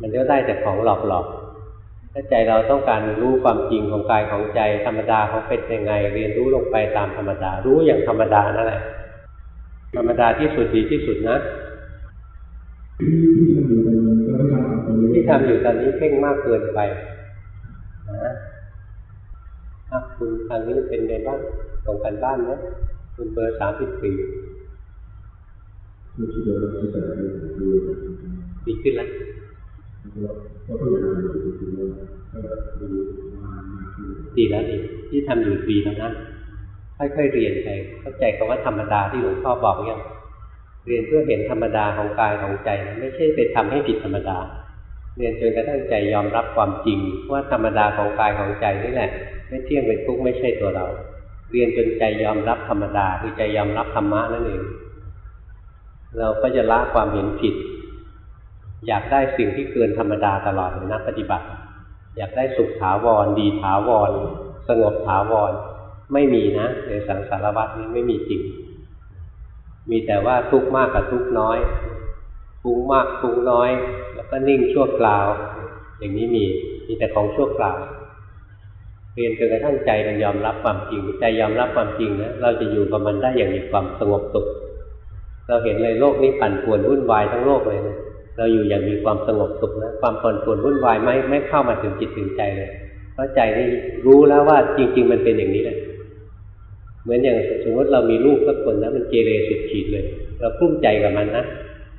[SPEAKER 1] มันก็ได้แต่ของหลอกๆถ้าใจเราต้องการรู้ความจริงของกายของใจธรรมดาของเป็นยังไง เรียนรู้ลงไปตามธรรมดา รู้อย่างธรรมดานั่นแหละธรรมดาที่สุดดีที่สุดนะที่ทำอยู่ตอนนี้เพ่งมากเกินไปนะคุณทางนี้เป็นไงบ้างตรงกันบ้านไหม คุณเบอร์สามสิบสี่ดีขึ้นแล้วดีแล้วดีที่ทำอยู่ดีแล้วนะค่อยๆเรียนไปเข้าใจคำว่าธรรมดาที่หลวงพ่อบอกยังเรียนเพื่อเห็นธรรมดาของกายของใจไม่ใช่ไปทำให้ผิดธรรมดา เรียนจนกระทั่งใจยอมรับความจริงว่าธรรมดาของกายของใจนี่แหละ ไม่เที่ยงเป็นทุกข์ไม่ใช่ตัวเรา เรียนจนใจยอมรับธรรมดาคือใจยอมรับธรรมะนั่นเองเราก็จะละความเห็นผิด อยากได้สิ่งที่เกินธรรมดาตลอดในนักปฏิบัติ อยากได้สุขถาวร ดีถาวร สงบถาวร ไม่มีนะ ในสังสารวัฏนี้ไม่มีจริง มีแต่ว่าทุกข์มากกับทุกข์น้อยฟุ้งมากฟุ้งน้อย แล้วก็นิ่งชั่วคราว อย่างนี้มีมีแต่ของชั่วคราว เรียนจนกระทั่งใจมันยอมรับความจริง ใจยอมรับความจริงนะเราจะอยู่กับมันได้อย่างมีความสงบสุขเราเห็นเลยโลกนี้ปั่นป่วนวุ่นวายทั้งโลกเลยนะเราอยู่อย่างมีความสงบสุขนะความปั่นป่วนวุ่นวายไม่ไม่เข้ามาถึงจิตถึงใจเลย เพราะใจนี่รู้แล้วว่าจริง ๆ มันเป็นอย่างนี้เลยเหมือนอย่างสมมติเรามีลูกสักคนนะมันเกเรสุดขีดเลย เราพุ่มใจกับมันนะ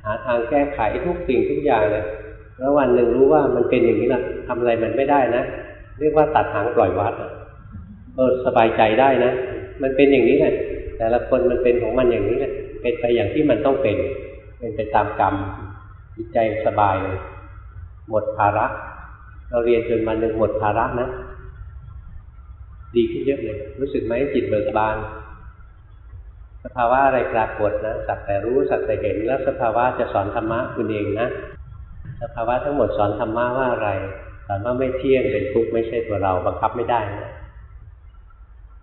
[SPEAKER 1] หาทางแก้ไขทุกสิ่งทุกอย่างเลยแล้ววันหนึ่งรู้ว่ามันเป็นอย่างนี้ละทำอะไรมันไม่ได้นะ เรียกว่าตัดหางปล่อยวัดเออสบายใจได้นะ มันเป็นอย่างนี้แหละแต่ละคนมันเป็นของมันอย่างนี้แหละเป็นไปอย่างที่มันต้องเป็น เป็นไปตามกรรมจิตใจสบายเลยหมดภาระ เราเรียนจนมาหนึ่งหมดภาระนะดีขึ้นเยอะเลยรู้สึกไหมจิตเบิกบานสภาวะอะไรปรากฏนะสักแต่รู้สักแต่เห็นแล้วสภาวะจะสอนธรรมะคุณเองนะสภาวะทั้งหมดสอนธรรมะว่าอะไร สอนว่าไม่เที่ยงเป็นทุกข์ไม่ใช่ตัวเราบังคับไม่ได้นะ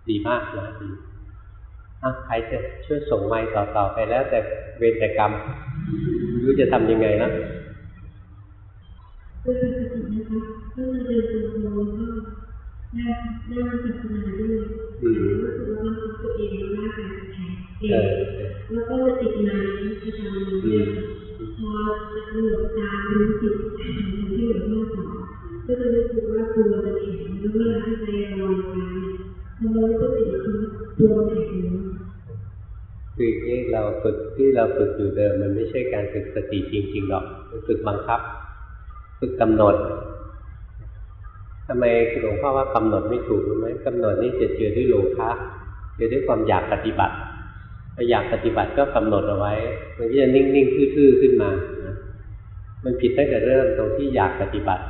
[SPEAKER 1] ดีมากนะดีอะใครจะช่วยส่งไม้ต่อๆไปแล้ว แต่เวรแต่กรรมรู้จะทำยังไงนะ
[SPEAKER 3] ก็ปกตินะคะก็เดินตรงๆก็นั่งนั่งภาวนาด้วยรู้สึกว่าตัวเองร่างกายแข็งเอ
[SPEAKER 1] ง
[SPEAKER 3] แล้วก็ติดมาประทำเลยพอหลบตาดูจิต
[SPEAKER 1] เราฝึกอยู่เดิม มันไม่ใช่การฝึกสติจริงๆหรอกมันฝึกบังคับ ฝึกกำหนดทำไมหลวงพ่อว่ากำหนดไม่ถูกรู้ไหมกำหนดนี่จะเจอด้วยโลภะเจอด้วยความอยากปฏิบัติพออยากปฏิบัติก็กำหนดเอาไว้ มันก็จะนิ่งๆทื่อๆขึ้นมานะมันผิดตั้งแต่เริ่มตรงที่อยากปฏิบัติ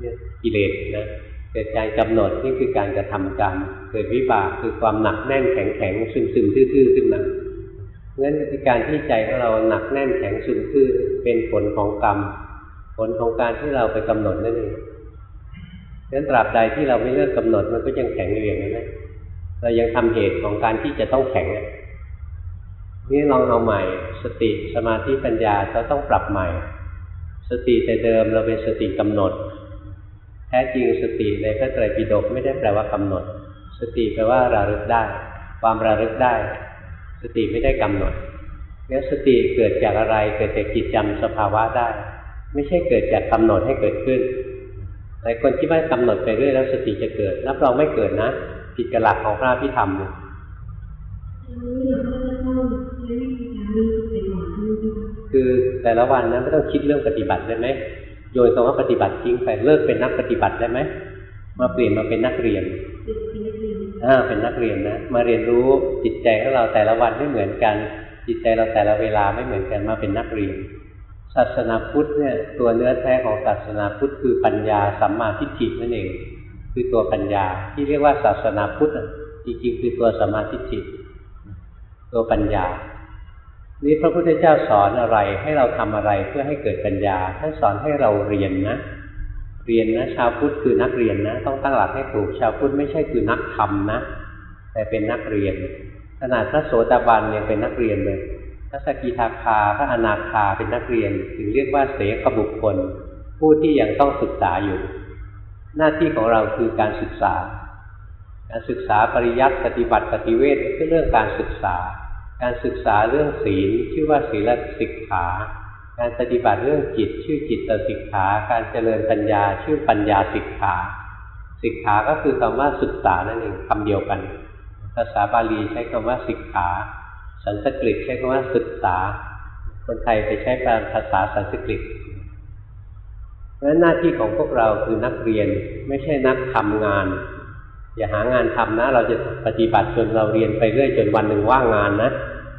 [SPEAKER 1] เนี่ยกิเลสนะเกิดการกำหนดนี่คือการกระทำกรรม เกิดวิบากคือความหนักแน่นแข็งแข็งซึมซึมทื่อๆขึ้นมา งั้นการที่ใจของเราหนักแน่นแข็งซึมทื่อเป็นผลของกรรม ผลของการที่เราไปกำหนดนั่นเองงั้นตราบใดที่เราไม่เลิกกำหนดมันก็ยังแข็งอยู่อย่างนั้นนะเรายังทำเหตุของการที่จะต้องแข็งนี่ลองเอาใหม่ สติสมาธิปัญญาเราต้องปรับใหม่ สติแต่เดิมเราเป็นสติกำหนด แท้จริงสติในพระไตรปิฎกไม่ได้แปลว่ากำหนด สติแปลว่าระลึกได้ ความระลึกได้ สติไม่ได้กำหนดงั้นสติเกิดจากอะไรเกิดจากจิตจำสภาวะได้ ไม่ใช่เกิดจากกำหนดให้เกิดขึ้นหลายคนคิดว่ากำหนดไปเรื่อยแล้วสติจะเกิดรับรองไม่เกิดนะผิดกับหลักของพระพิธรรมเนี่ยคือแต่ละวันนะไม่ต้องคิดเรื่องปฏิบัติได้ไหมโยนคำว่าปฏิบัติทิ้งไปเลิกเป็นนักปฏิบัติได้ไหมมาเปลี่ยนมาเป็นนักเรียน อ่าเป็นนักเรียนนะ มาเรียนรู้จิตใจของเราแต่ละวันไม่เหมือนกัน จิตใจเราแต่ละเวลาไม่เหมือนกันมาเป็นนักเรียน ศาสนาพุทธเนี่ยตัวเนื้อแท้ของศาสนาพุทธคือปัญญาสัมมาทิฏฐินั่นเอง คือตัวปัญญาที่เรียกว่าศาสนาพุทธจริงๆคือตัวสัมมาทิฏฐิตัวปัญญานี่พระพุทธเจ้าสอนอะไรให้เราทำอะไรเพื่อให้เกิดปัญญาท่านสอนให้เราเรียนนะ เรียนนะชาวพุทธคือนักเรียนนะ ต้องตั้งหลักให้ถูกชาวพุทธไม่ใช่คือนักธรรมนะ แต่เป็นนักเรียน ขนาดพระโสดาบันยังเป็นนักเรียนเลยพระสกิทาคาพระอนาคาเป็นนักเรียนถึงเรียกว่าเสกบุคคล ผู้ที่ยังต้องศึกษาอยู่ หน้าที่ของเราคือการศึกษา การศึกษาปริยัติปฏิบัติปฏิเวทคือเรื่องการศึกษา การศึกษาเรื่องศีลชื่อว่าศีลสิกขา การปฏิบัติเรื่องจิตชื่อจิตสิกขา การเจริญปัญญาชื่อปัญญาสิกขา สิกขาก็คือคำว่าศึกษานั่นเองคำเดียวกัน ภาษาบาลีใช้คำว่าสิกขา สันสกฤตใช้คำว่าศึกษา คนไทยไปใช้ภาษาสันสกฤตเพราะหน้าที่ของพวกเราคือนักเรียนไม่ใช่นักทำงาน อย่าหางานทำนะ เราจะปฏิบัติจนเราเรียนไปเรื่อยจนวันหนึ่งว่างงานนะ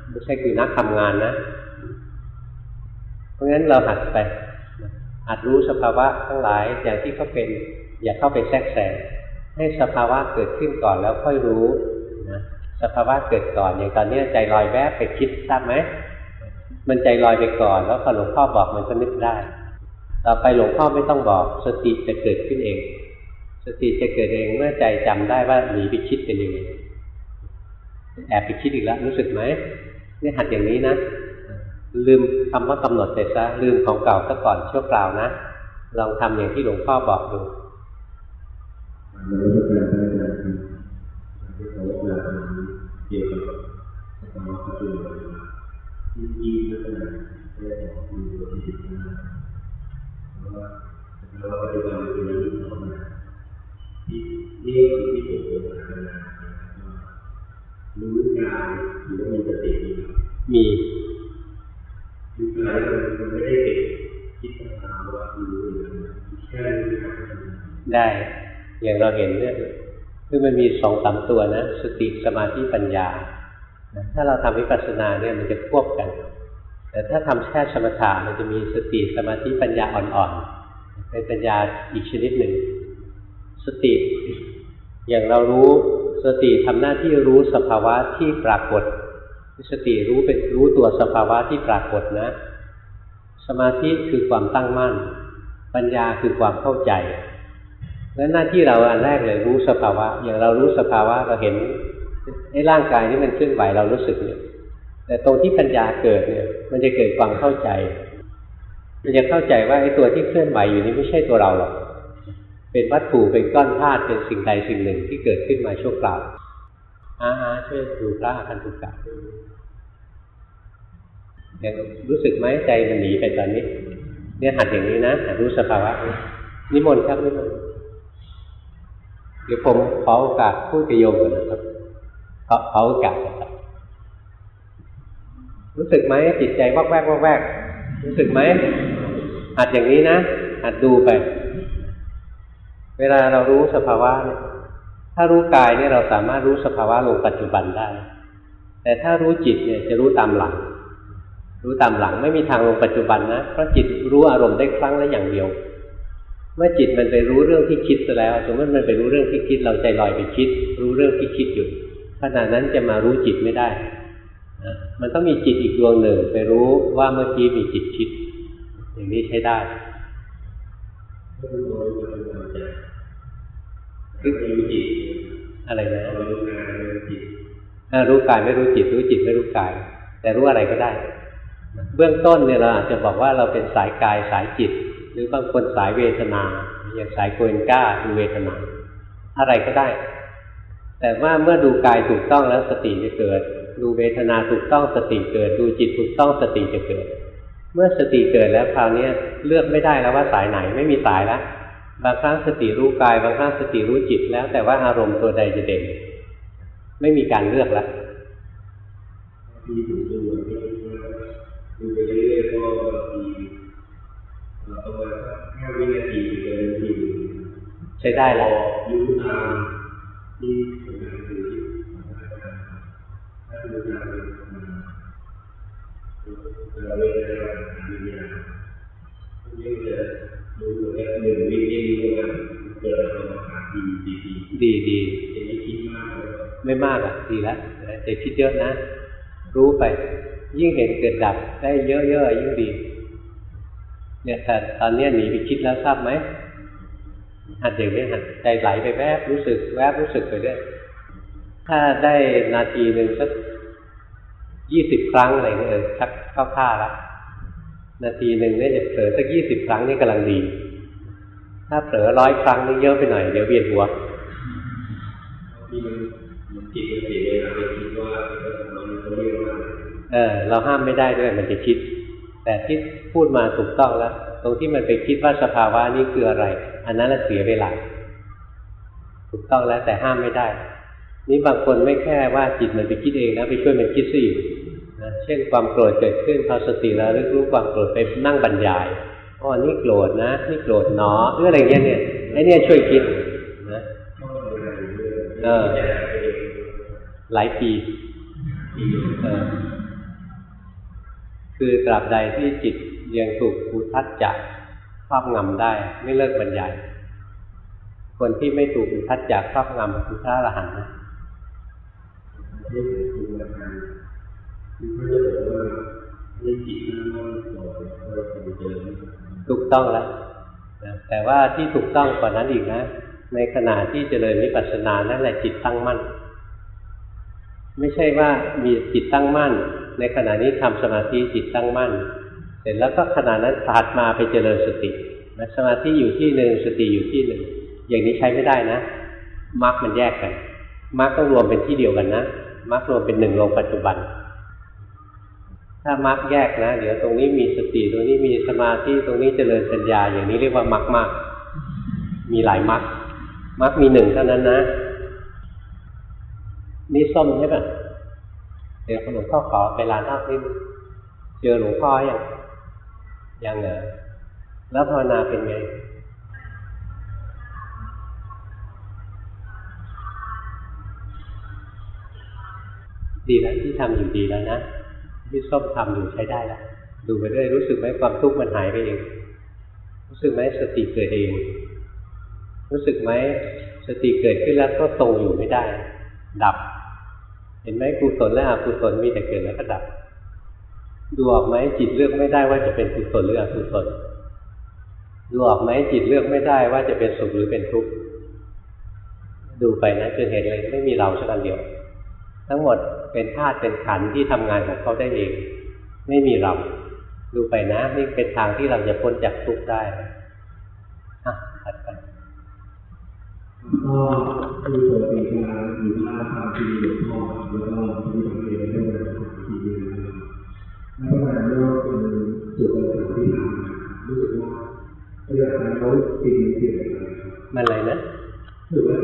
[SPEAKER 1] ไม่ใช่คือนักทำงานนะ เพราะงั้นเราหัดไปหัดรู้สภาวะทั้งหลายอย่างที่เขาเป็น อย่าเข้าไปแทรกแซงให้สภาวะเกิดขึ้นก่อนแล้วค่อยรู้นะสภาวะเกิดก่อนอย่างตอนนี้ใจลอยแวบไปคิดทราบไหมมันใจลอยไปก่อนแล้วพอหลวงพ่อบอกมันก็นึกได้ ต่อไปหลวงพ่อไม่ต้องบอก สติจะเกิดขึ้นเอง สติจะเกิดเองเมื่อใจจำได้ว่าหนีไปคิดเป็นยังไงแอบไปคิดอีกแล้วรู้สึกไหมนี่หัดอย่างนี้นะ ลืมคำว่ากำหนดเสร็จซะลืมของเก่าซะก่อนชั่วคราวนะลองทำอย่างที่หลวงพ่อบอกดู
[SPEAKER 2] เราจะเป็นไปได้ครับที่เขาจะเกี่ยวกับสภาวะปัจจุบันที่ยิ่งลักษณะแค่ของมีติดมาเพราะว่าสภาวะปัจจุบันเป็นเรื่องของมันที่นี่ที่ผมเจอมารู้กายหรือมีสติ
[SPEAKER 1] มี
[SPEAKER 2] รู้กายมันไม่ได้เก็บคิดตามว่ารู้อย่างแค่รู้
[SPEAKER 1] ได้ อย่างเราเห็นเนี่ยคือมันมีสองสามตัวนะ สติสมาธิปัญญา ถ้าเราทำวิปัสสนาเนี่ยมันจะควบกัน แต่ถ้าทำแค่สมถะมันจะมีสติสมาธิปัญญาอ่อนๆ เป็นปัญญาอีกชนิดหนึ่ง สติ อย่างเรารู้สติทำหน้าที่รู้สภาวะที่ปรากฏ สติรู้เป็นรู้ตัวสภาวะที่ปรากฏนะ สมาธิคือความตั้งมั่น ปัญญาคือความเข้าใจแล้วหน้าที่เราอันแรกเลยรู้สภาวะ อย่างเรารู้สภาวะเราเห็นไอ้ร่างกายนี้มันเคลื่อนไหวเรารู้สึกเนี่ยแต่ตรงที่ปัญญาเกิดเนี่ย มันจะเกิดความเข้าใจ มันจะเข้าใจว่าไอ้ตัวที่เคลื่อนไหวอยู่นี้ไม่ใช่ตัวเราหรอกเป็นวัตถุเป็นก้อนธาตุเป็นสิ่งใดสิ่งหนึ่งที่เกิดขึ้นมาชั่วคราวอาอาช่วยดูพระคันตุกะ รู้สึกไหมใจมันหนีไปตอนนี้ เนี่ยหัดอย่างนี้นะหัดรู้สภาวะนิมนต์ครับนิมนต์เดี๋ยวผมขอโอกาสพูดกับโยมก่อนนะครับขอขอโอกาสครับรู้สึกไหมจิตใจวอกแวกวอกแวกรู้สึกไหมหัดอย่างนี้นะหัดดูไป เวลาเรารู้สภาวะเนี่ยถ้ารู้กายเนี่ยเราสามารถรู้สภาวะลงปัจจุบันได้ แต่ถ้ารู้จิตเนี่ยจะรู้ตามหลัง รู้ตามหลังไม่มีทางลงปัจจุบันนะเพราะจิตรู้อารมณ์ได้ครั้งละอย่างเดียว เมื่อจิตมันไปรู้เรื่องที่คิดซะแล้วสมมติมันไปรู้เรื่องที่คิด เราใจลอยไปคิด รู้เรื่องที่คิดอยู่ขณะนั้นจะมารู้จิตไม่ได้มันต้องมีจิตอีกดวงหนึ่ง ไปรู้ว่าเมื่อกี้มีจิตคิด อย่างนี้ใช้ได้คือรู้จิตอะไรนะรู้กายไม่รู้จิตรู้กายไม่รู้จิตรู้จิตไม่รู้กาย แต่รู้อะไรก็ได้ เบื้องต้นเนี่ยเราอาจจะบอกว่าเราเป็นสายกายสายจิต หรือบางคนสายเวทนาอย่างสายโกเอนก้าดูเวทนา อะไรก็ได้ แต่ว่าเมื่อดูกายถูกต้องแล้วสติจะเกิด ดูเวทนาถูกต้องสติเกิด ดูจิตถูกต้องสติจะเกิด เมื่อสติเกิดแล้วคราวนี้เลือกไม่ได้แล้วว่าสายไหนไม่มีสายแล้วบางครั้งสติรู้กาย บางครั้งสติรู้จิตแล้ว แต่ว่าอารมณ์ตัวใดจะเด่น ไม่มีการเลือกแล้ว วินาทีเกินทีใช้ได้แล้วรู้ตามที่ผลงานคือถ้าดูตามเราเรียนได้ว่าวิญญาณนี่จะดูแค่หนึ่งวิธีดูว่าเกิดอะไรมาดีดีดีดีดีไม่คิดมากไม่มากอะดีแล้วแต่คิดเยอะนะ รู้ไป ยิ่งเห็นเกิดดับได้เยอะๆยิ่งดี เนี่ยแต่ตอนนี้หนีไปคิดแล้วทราบไหมหัดอย่างนี้หัดใจไหลไปแวบรู้สึกแวบรู้สึกไปเรื่อยถ้าได้นาทีหนึ่งสักยี่สิบครั้งอะไรเนี่ยชักเข้าท่าแล้วนาทีหนึ่งเนี่ยจะเผลอสักยี่สิบครั้งนี่กำลังดี ถ้าเผลอร้อยครั้งนี่เยอะไปหน่อยเดี๋ยวเวียนหัวที่มันจิตมันเสียเวลาไปคิดว่ามันเขาเรียกว่าเออเราห้ามไม่ได้ด้วยมันจะคิด แต่ที่พูดมาถูกต้องแล้ว ตรงที่มันไปคิดว่าสภาวะนี้คืออะไร อันนั้นเสียเวลา ถูกต้องแล้วแต่ห้ามไม่ได้ นี่บางคนไม่แค่ว่าจิตมันไปคิดเองนะไปช่วยมันคิดซะอยู่นะเช่นความโกรธเกิดขึ้นพอสติแล้วรู้ความโกรธไปนั่งบรรยายอ๋อนี่โกรธนะ นี่โกรธหนอหรืออะไรเงี้ยเนี่ยไอ้นี่ช่วยคิดนะเออหลายปีเออ คือตราบใดที่จิตยังถูกภูทัศจักครอบงำได้ ไม่เลิกบรรยายคนที่ไม่ถูกภูทัศจักครอบงำคือพระอรหันต์นะถูกต้องแล้วแต่ว่าที่ถูกต้องกว่านั้นอีกนะ ในขณะที่เจริญวิปัสสนานั่นแหละจิตตั้งมั่น ไม่ใช่ว่ามีจิตตั้งมั่น ในขณะนี้ทำสมาธิจิตตั้งมั่น เสร็จแล้วก็ขณะนั้นตัดมาไปเจริญสตินะสมาธิอยู่ที่หนึ่งสติอยู่ที่หนึ่งอย่างนี้ใช้ไม่ได้นะมรรคมันแยกกันมรรคต้องรวมเป็นที่เดียวกันนะมรรครวมเป็นหนึ่งลงปัจจุบัน ถ้ามรรคแยกนะ เดี๋ยวตรงนี้มีสติตรงนี้มีสมาธิตรงนี้เจริญปัญญา อย่างนี้เรียกว่ามรรคมาก มีหลายมรรคมรรคมีหนึ่งเท่านั้นนะ นี่ส้มใช่ไหมเดี๋ยวหลวงพ่อขอไปลานอาบนิดเจอหลวงพ่ออยังยังเหรอแล้วภาวนาเป็นไงดีแล้วที่ทำอยู่ดีแล้วนะที่ส้มทำอยู่ใช้ได้แล้วดูไปเรื่อยรู้สึกไหมความทุกข์มันหายไปเอง รู้สึกไหมสติเกิดเอง รู้สึกไหมสติเกิดขึ้นแล้วก็ตรงอยู่ไม่ได้ ดับ ห็นไหมกุศลและอกุศลมีแต่เกิดแล้วก็ดับ ดูออกไหมจิตเลือกไม่ได้ว่าจะเป็นกุศลหรืออกุศล ดูออกไหมจิตเลือกไม่ได้ว่าจะเป็นสุขหรือเป็นทุกข์ ดูไปนะจนเห็นเลยไม่มีเราสักอันเดียว ทั้งหมดเป็นธาตุเป็นขันที่ทำงานของเขาได้เอง ไม่มีเรา ดูไปนะนี่เป็นทางที่เราจะพ้นจากทุกข์ได้อะถัดไป
[SPEAKER 2] ก็คือปกติจะอยู่หน้าทางที่หลวงพ่อ เรื่องกาเขาจริงเปลี่ย
[SPEAKER 1] มันอะไรนะ
[SPEAKER 2] รู้สึกว่า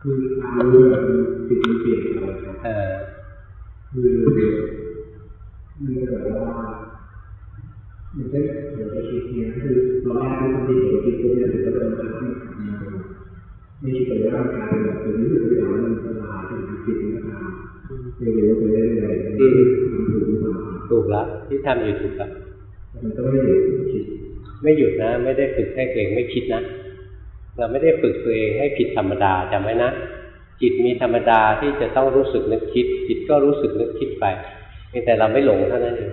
[SPEAKER 2] คือตามเรื่องจิตมันเปลี่ยนไปครับคือมันแบบว่าอย่างเช่นเดี๋ยวจะคิดเนี่ยคือตอนแรกที่ทำดีเดี๋ยวคิดปุ๊บเนี่ยถึงจะเริ่มทำให้ขับมาเป็นไม่คิดไปว่ากลายเป็นแบบเป็นรู้สึกว่ามันสลายเป็นจิตวิญญาณเรียนรู้ไปเรื่อยๆทำถูกหรือเปล่า
[SPEAKER 1] ถูกล้วที่ทำอยู่ถูกล้ว
[SPEAKER 2] มันก็ไม่ได้
[SPEAKER 1] ไม่หยุดนะ ไม่ได้ฝึกให้ตัวเองไม่คิดนะ เราไม่ได้ฝึกตัวเองให้ผิดธรรมดาจำไว้นะ จิตมีธรรมดาที่จะต้องรู้สึกนึกคิด จิตก็รู้สึกนึกคิดไปแต่เราไม่หลงเท่านั้นเอง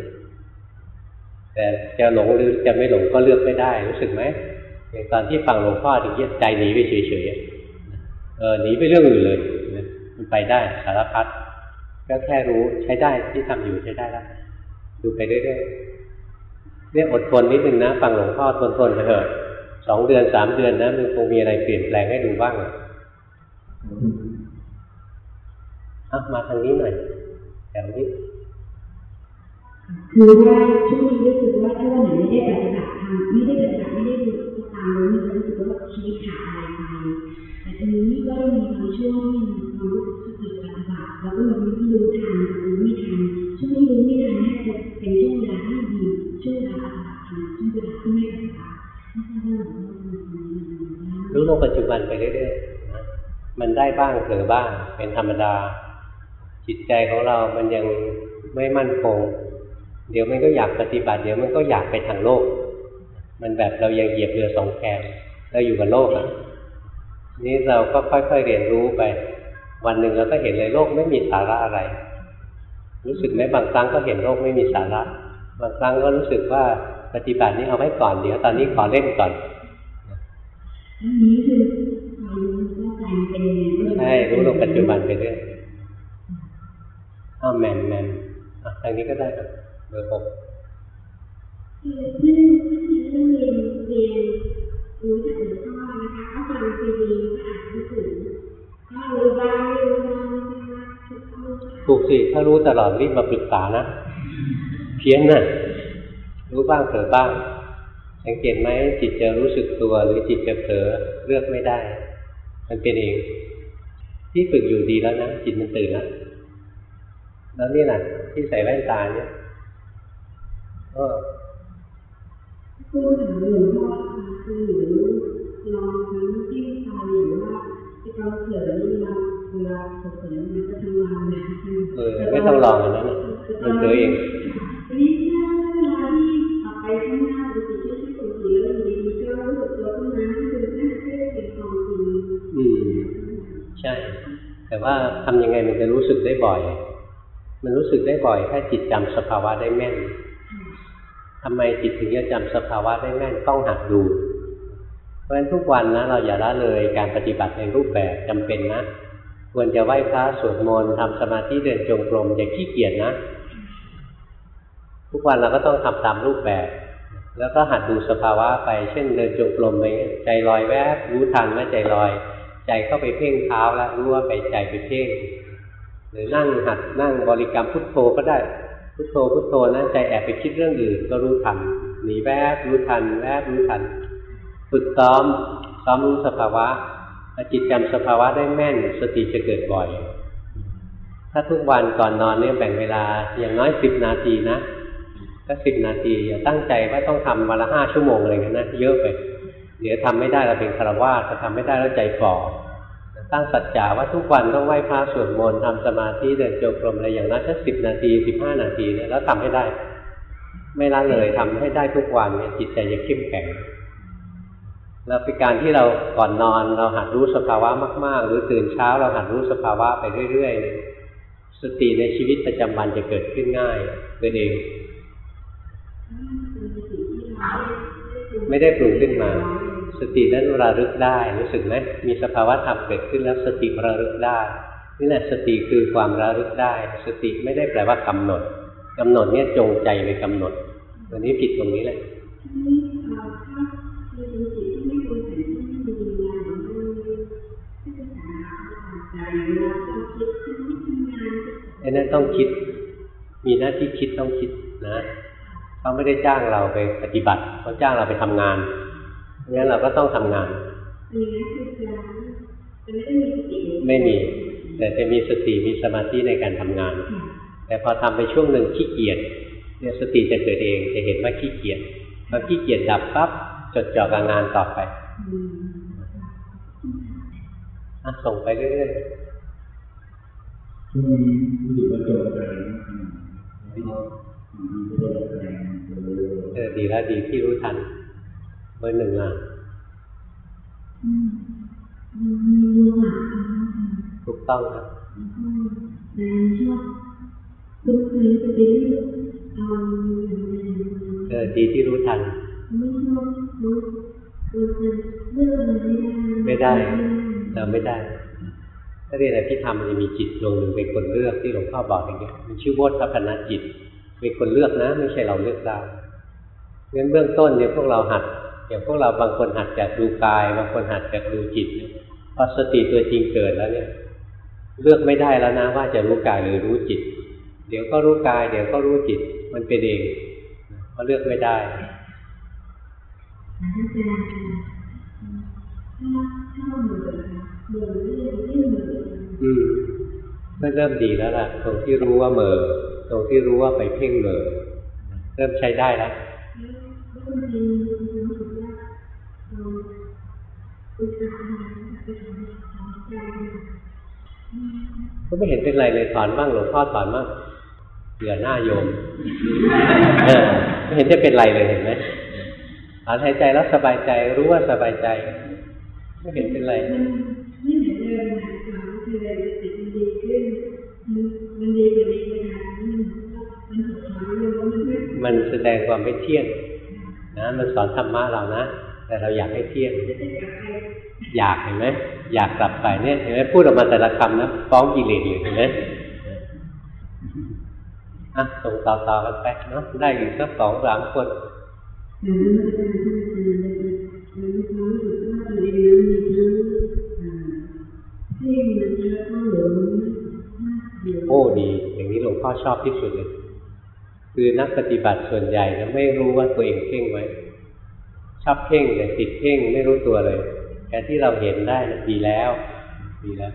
[SPEAKER 1] แต่จะหลงหรือจะไม่หลงก็เลือกไม่ได้ รู้สึกไหมอย่างตอนที่ฟังหลวงพ่อถึงเยียใจหนีไปเฉยๆเออหนีไปเรื่องอื่นเลยมันไปได้สารพัดก็แค่รู้ใช้ได้ที่ทำอยู่ใช้ได้แล้วดูไปเรื่อยๆ เนี่ยอดทนนิดนึงนะฟังหลวงพ่อทนๆไปเถอะสองเดือนสามเดือนนะมันคงมีอะไรเปลี่ยนแปลงให้ดูบ้างอะอะมาทางนี้หน่อยแถวนี้
[SPEAKER 3] คือว่าช่วงนี้รู้สึกว่าถ้าวันไหนไม่ได้ปฏิบัติธรรมไม่ได้ปฏิบัติไม่ได้ดูตามรู้มันจะรู้สึกว่าชีวิตขาดอะไรไปแต่ทีนี้ก็มีบางช่วงที่มีความรู้สึกปฏิบัติแล้วก็มีที่รู้ทั บ้างรู้ลง
[SPEAKER 1] ปัจจุบันไปเรื่อยๆมันได้บ้างเผลอบ้างเป็นธรรมดา จิตใจของเรามันยังไม่มั่นคง เดี๋ยวมันก็อยากปฏิบัติ เดี๋ยวมันก็อยากไปทางโลก มันแบบเรายังเหยียบเรือสองแคมเราอยู่กับโลกอะนี่เราก็ค่อยๆเรียนรู้ไป วันหนึ่งเราก็เห็นเลยโลกไม่มีสาระอะไร รู้สึกไหมบางครั้งก็เห็นโลกไม่มีสาระ บางครั้งก็รู้สึกว่าปฏิบัตินี้เอาไว้ก่อนเดี๋ยวตอนนี้ขอเล่นก่อน
[SPEAKER 3] นนี้คือความรู้ว่าใจเป็นยังไง
[SPEAKER 1] ใช่รู้ลงปัจจุบันไปเรื่อยอ้าวแมนแมนอะทางนี้ก็ได้ครับเบอร์หก
[SPEAKER 3] คือเพื่อนที่เรื่องเรียนเรียนรู้จักหลวงพ่อนะคะก็ฟังซีดีก็อ่านหนังสือก็รู้บ้างไม่รู้บ้างไม่ใช่ว่าทุกข้อ
[SPEAKER 1] ถูกสิถ้ารู้ตลอดรีบมาปรึกษานะ เพี้ยนน่ะรู้บ้างเผลอบ้าง สังเกตไหมจิตจะรู้สึกตัวหรือจิตจะเผลอเลือกไม่ได้ มันเป็นเอง ที่ฝึกอยู่ดีแล้วนะจิตมันตื่นแล้วแล้วนี่แหละที่ใส่แว่นตาเนี่ยก็
[SPEAKER 3] พูดถึงหลวงพ่อคือหนูลองทั้งที่ใจหรือว่าที่เราเผลอเวลาเวลาเผลอมันจะทำงานนะ
[SPEAKER 1] เออไม่ต้องลองอันนั้นน่ะมันเผลอเอง
[SPEAKER 3] ทีนี้ถ้าเวลาที่ออกไปข้างหน้า
[SPEAKER 1] ใช่แต่ว่าทำยังไงมันจะรู้สึกได้บ่อย มันรู้สึกได้บ่อยถ้าจิตจำสภาวะได้แม่นทำไมจิตถึงจะจำสภาวะได้แม่นต้องหัดดู เพราะฉะนั้นทุกวันนะเราอย่าละเลยการปฏิบัติในรูปแบบจำเป็นนะควรจะไหว้พระสวดมนต์ทำสมาธิเดินจงกรมอย่าขี้เกียจนะ ทุกวันเราก็ต้องทำตามรูปแบบ แล้วก็หัดดูสภาวะไป เช่น เดินจงกรมไปใจลอยแวบรู้ทันว่าใจลอย ใจเข้าไปเพ่งเท้าแล้วรู้ว่าไปใจไปเพ่งหรือนั่งหัดนั่งบริกรรมพุทโธก็ได้ พุทโธพุทโธนะใจแอบไปคิดเรื่องอื่นก็รู้ทันหนีแวบรู้ทันแวบรู้ทัน ฝึกซ้อมซ้อมรู้สภาวะถ้าจิตจำสภาวะได้แม่นสติจะเกิดบ่อย ถ้าทุกวันก่อนนอนเนี่ยแบ่งเวลาอย่างน้อยสิบนาทีนะก็สิบนาทีอย่าตั้งใจว่าต้องทำวันละห้าชั่วโมงอะไรเงี้ยนะเยอะไป เดี๋ยวทำไม่ได้เราเป็นคารวะถ้าทำไม่ได้แล้วใจฝ่อตั้งสัจจาว่าทุกวันต้องไหว้พระสวดมนต์ทำสมาธิเดินจงกรมอะไรอย่างน้อยสักสิบนาทีสิบห้านาทีเนี่ยแล้วทำให้ได้ ไม่ละเลยทำให้ได้ทุกวันเนี่ยจิตใจจะเข้มแข็งแล้วเป็นการที่เราก่อนนอนเราหัดรู้สภาวะมาก ๆ หรือตื่นเช้าเราหัดรู้สภาวะไปเรื่อยๆเนี่ยสติในชีวิตประจำวันจะเกิดขึ้นง่ายเกิดเอง ไม่ได้ปรุงขึ้นมา สตินั้นระลึกได้รู้สึกไหมมีสภาวะธรรมเกิดขึ้นแล้วสติระลึกได้นี่แหละสติคือความระลึกได้ สติไม่ได้แปลว่ากำหนดกำหนดเนี่ยจงใจไปกำหนดตัวนี้ผิดตรงนี้แหละ
[SPEAKER 3] ที่เราถ้าคือเป็นจิตที่ไม่ปรุงแต่งที่ไม่มีวิญญาณหรือไม่มีที่จะสามารถใจเวลาเราคิดที่ไม่ทำงาน
[SPEAKER 1] ไอ้นั่นต้องคิด มีหน้าที่คิดต้องคิดนะเขาไม่ได้จ้างเราไปปฏิบัติเขาจ้างเราไปทำงาน งั้นเราก็ต้องทำงาน
[SPEAKER 3] อันนี้คือจะจะไม่ได้มีสติ
[SPEAKER 1] ไม่มี แต่จะมีสติมีสมาธิในการทำงาน แต่พอทำไปช่วงหนึ่งขี้เกียจเนี่ยสติจะเกิดเองจะเห็นว่าขี้เกียจพอขี้เกียจดับปั๊บจดจ่อกับงานต่อไป
[SPEAKER 3] อืม
[SPEAKER 1] อะส่งไปเรื่อย
[SPEAKER 2] ช่วงนี้รู้สึกว่าจดใจแล้วก็จดใจ
[SPEAKER 1] ๆเออดีแล้วดีที่รู้ทันเบ อร์หนึ่งอะ
[SPEAKER 3] อืมมีมีโมหะน
[SPEAKER 1] ถูกต้องครับ
[SPEAKER 3] เออ
[SPEAKER 1] ดีที่รู้ทัน
[SPEAKER 3] ไม่ได้
[SPEAKER 1] ไม่ได้เราไม่ได้ ถ้าเรียนอะไรที่ทำมันจะมีจิตดวงหนึ่งเป็นคนเลือกที่หลวงพ่อบอกอย่างเงี้ยมันชื่อโวทัพนจิต เป็นคนเลือกนะ ไม่ใช่เราเลือกได้งั้นเบื้องต้นเนี่ยพวกเราหัด อย่างพวกเราบางคนหัดจากดูกาย บางคนหัดจากดูจิตเนี่ยพอสติตัวจริงเกิดแล้วเนี่ย เลือกไม่ได้แล้วนะว่าจะรู้กายหรือรู้จิต เดี๋ยวก็รู้กาย เดี๋ยวก็รู้จิต มันเป็นเองเพราะเลือกไม่ได้
[SPEAKER 3] อาจารย์ถ้าถ้าเหมือนเหมือนเรื่องเรื่องเหมือน
[SPEAKER 1] อืมก็เริ่มดีแล้วล่ะ ตรงที่รู้ว่าเหมอตรงที่รู้ว่าไปเพ่งเหมอเริ่มใช้ได้แล้ว
[SPEAKER 3] ก็ไม่
[SPEAKER 1] เห็นเป็นไรเลยถอนบ้างหลวงพ่อถอนบ้างเบื่อหน้าโยมเออไม่เห็นจะเป็นไรเลยเห็นไหมหายใจแล้วสบายใจรู้ว่าสบายใจ ไม่เห็นเป็นไร
[SPEAKER 3] ไม่เหมือนเดิมนะความรู้สึกเลยติมันดีขึ้นมันดีกว่านี้นะคะมันมันถดถอนลงแล้วมันไม่
[SPEAKER 1] มันแสดงความไม่เที่ยงนะมันสอนธรรมะเรานะ แต่เราอยากให้เที่ยง อยากเห็นไหมอยากกลับไปเนี่ยเห็นไหมพูดออกมาแต่ละคำนะฟ้องกิเลสอยู่เห็นไหมอะส่งต่อๆกันไปเนาะได้อยู่สักสองสามคนโอ้ดี อย่างนี้หลวงพ่อชอบที่สุดเลย คือนักปฏิบัติส่วนใหญ่นะไม่รู้ว่าตัวเองเพ่งไว้ ชอบเพ่งแต่ติดเพ่งไม่รู้ตัวเลยแค่ที่เราเห็นได้นะดีแล้วดีแล้ว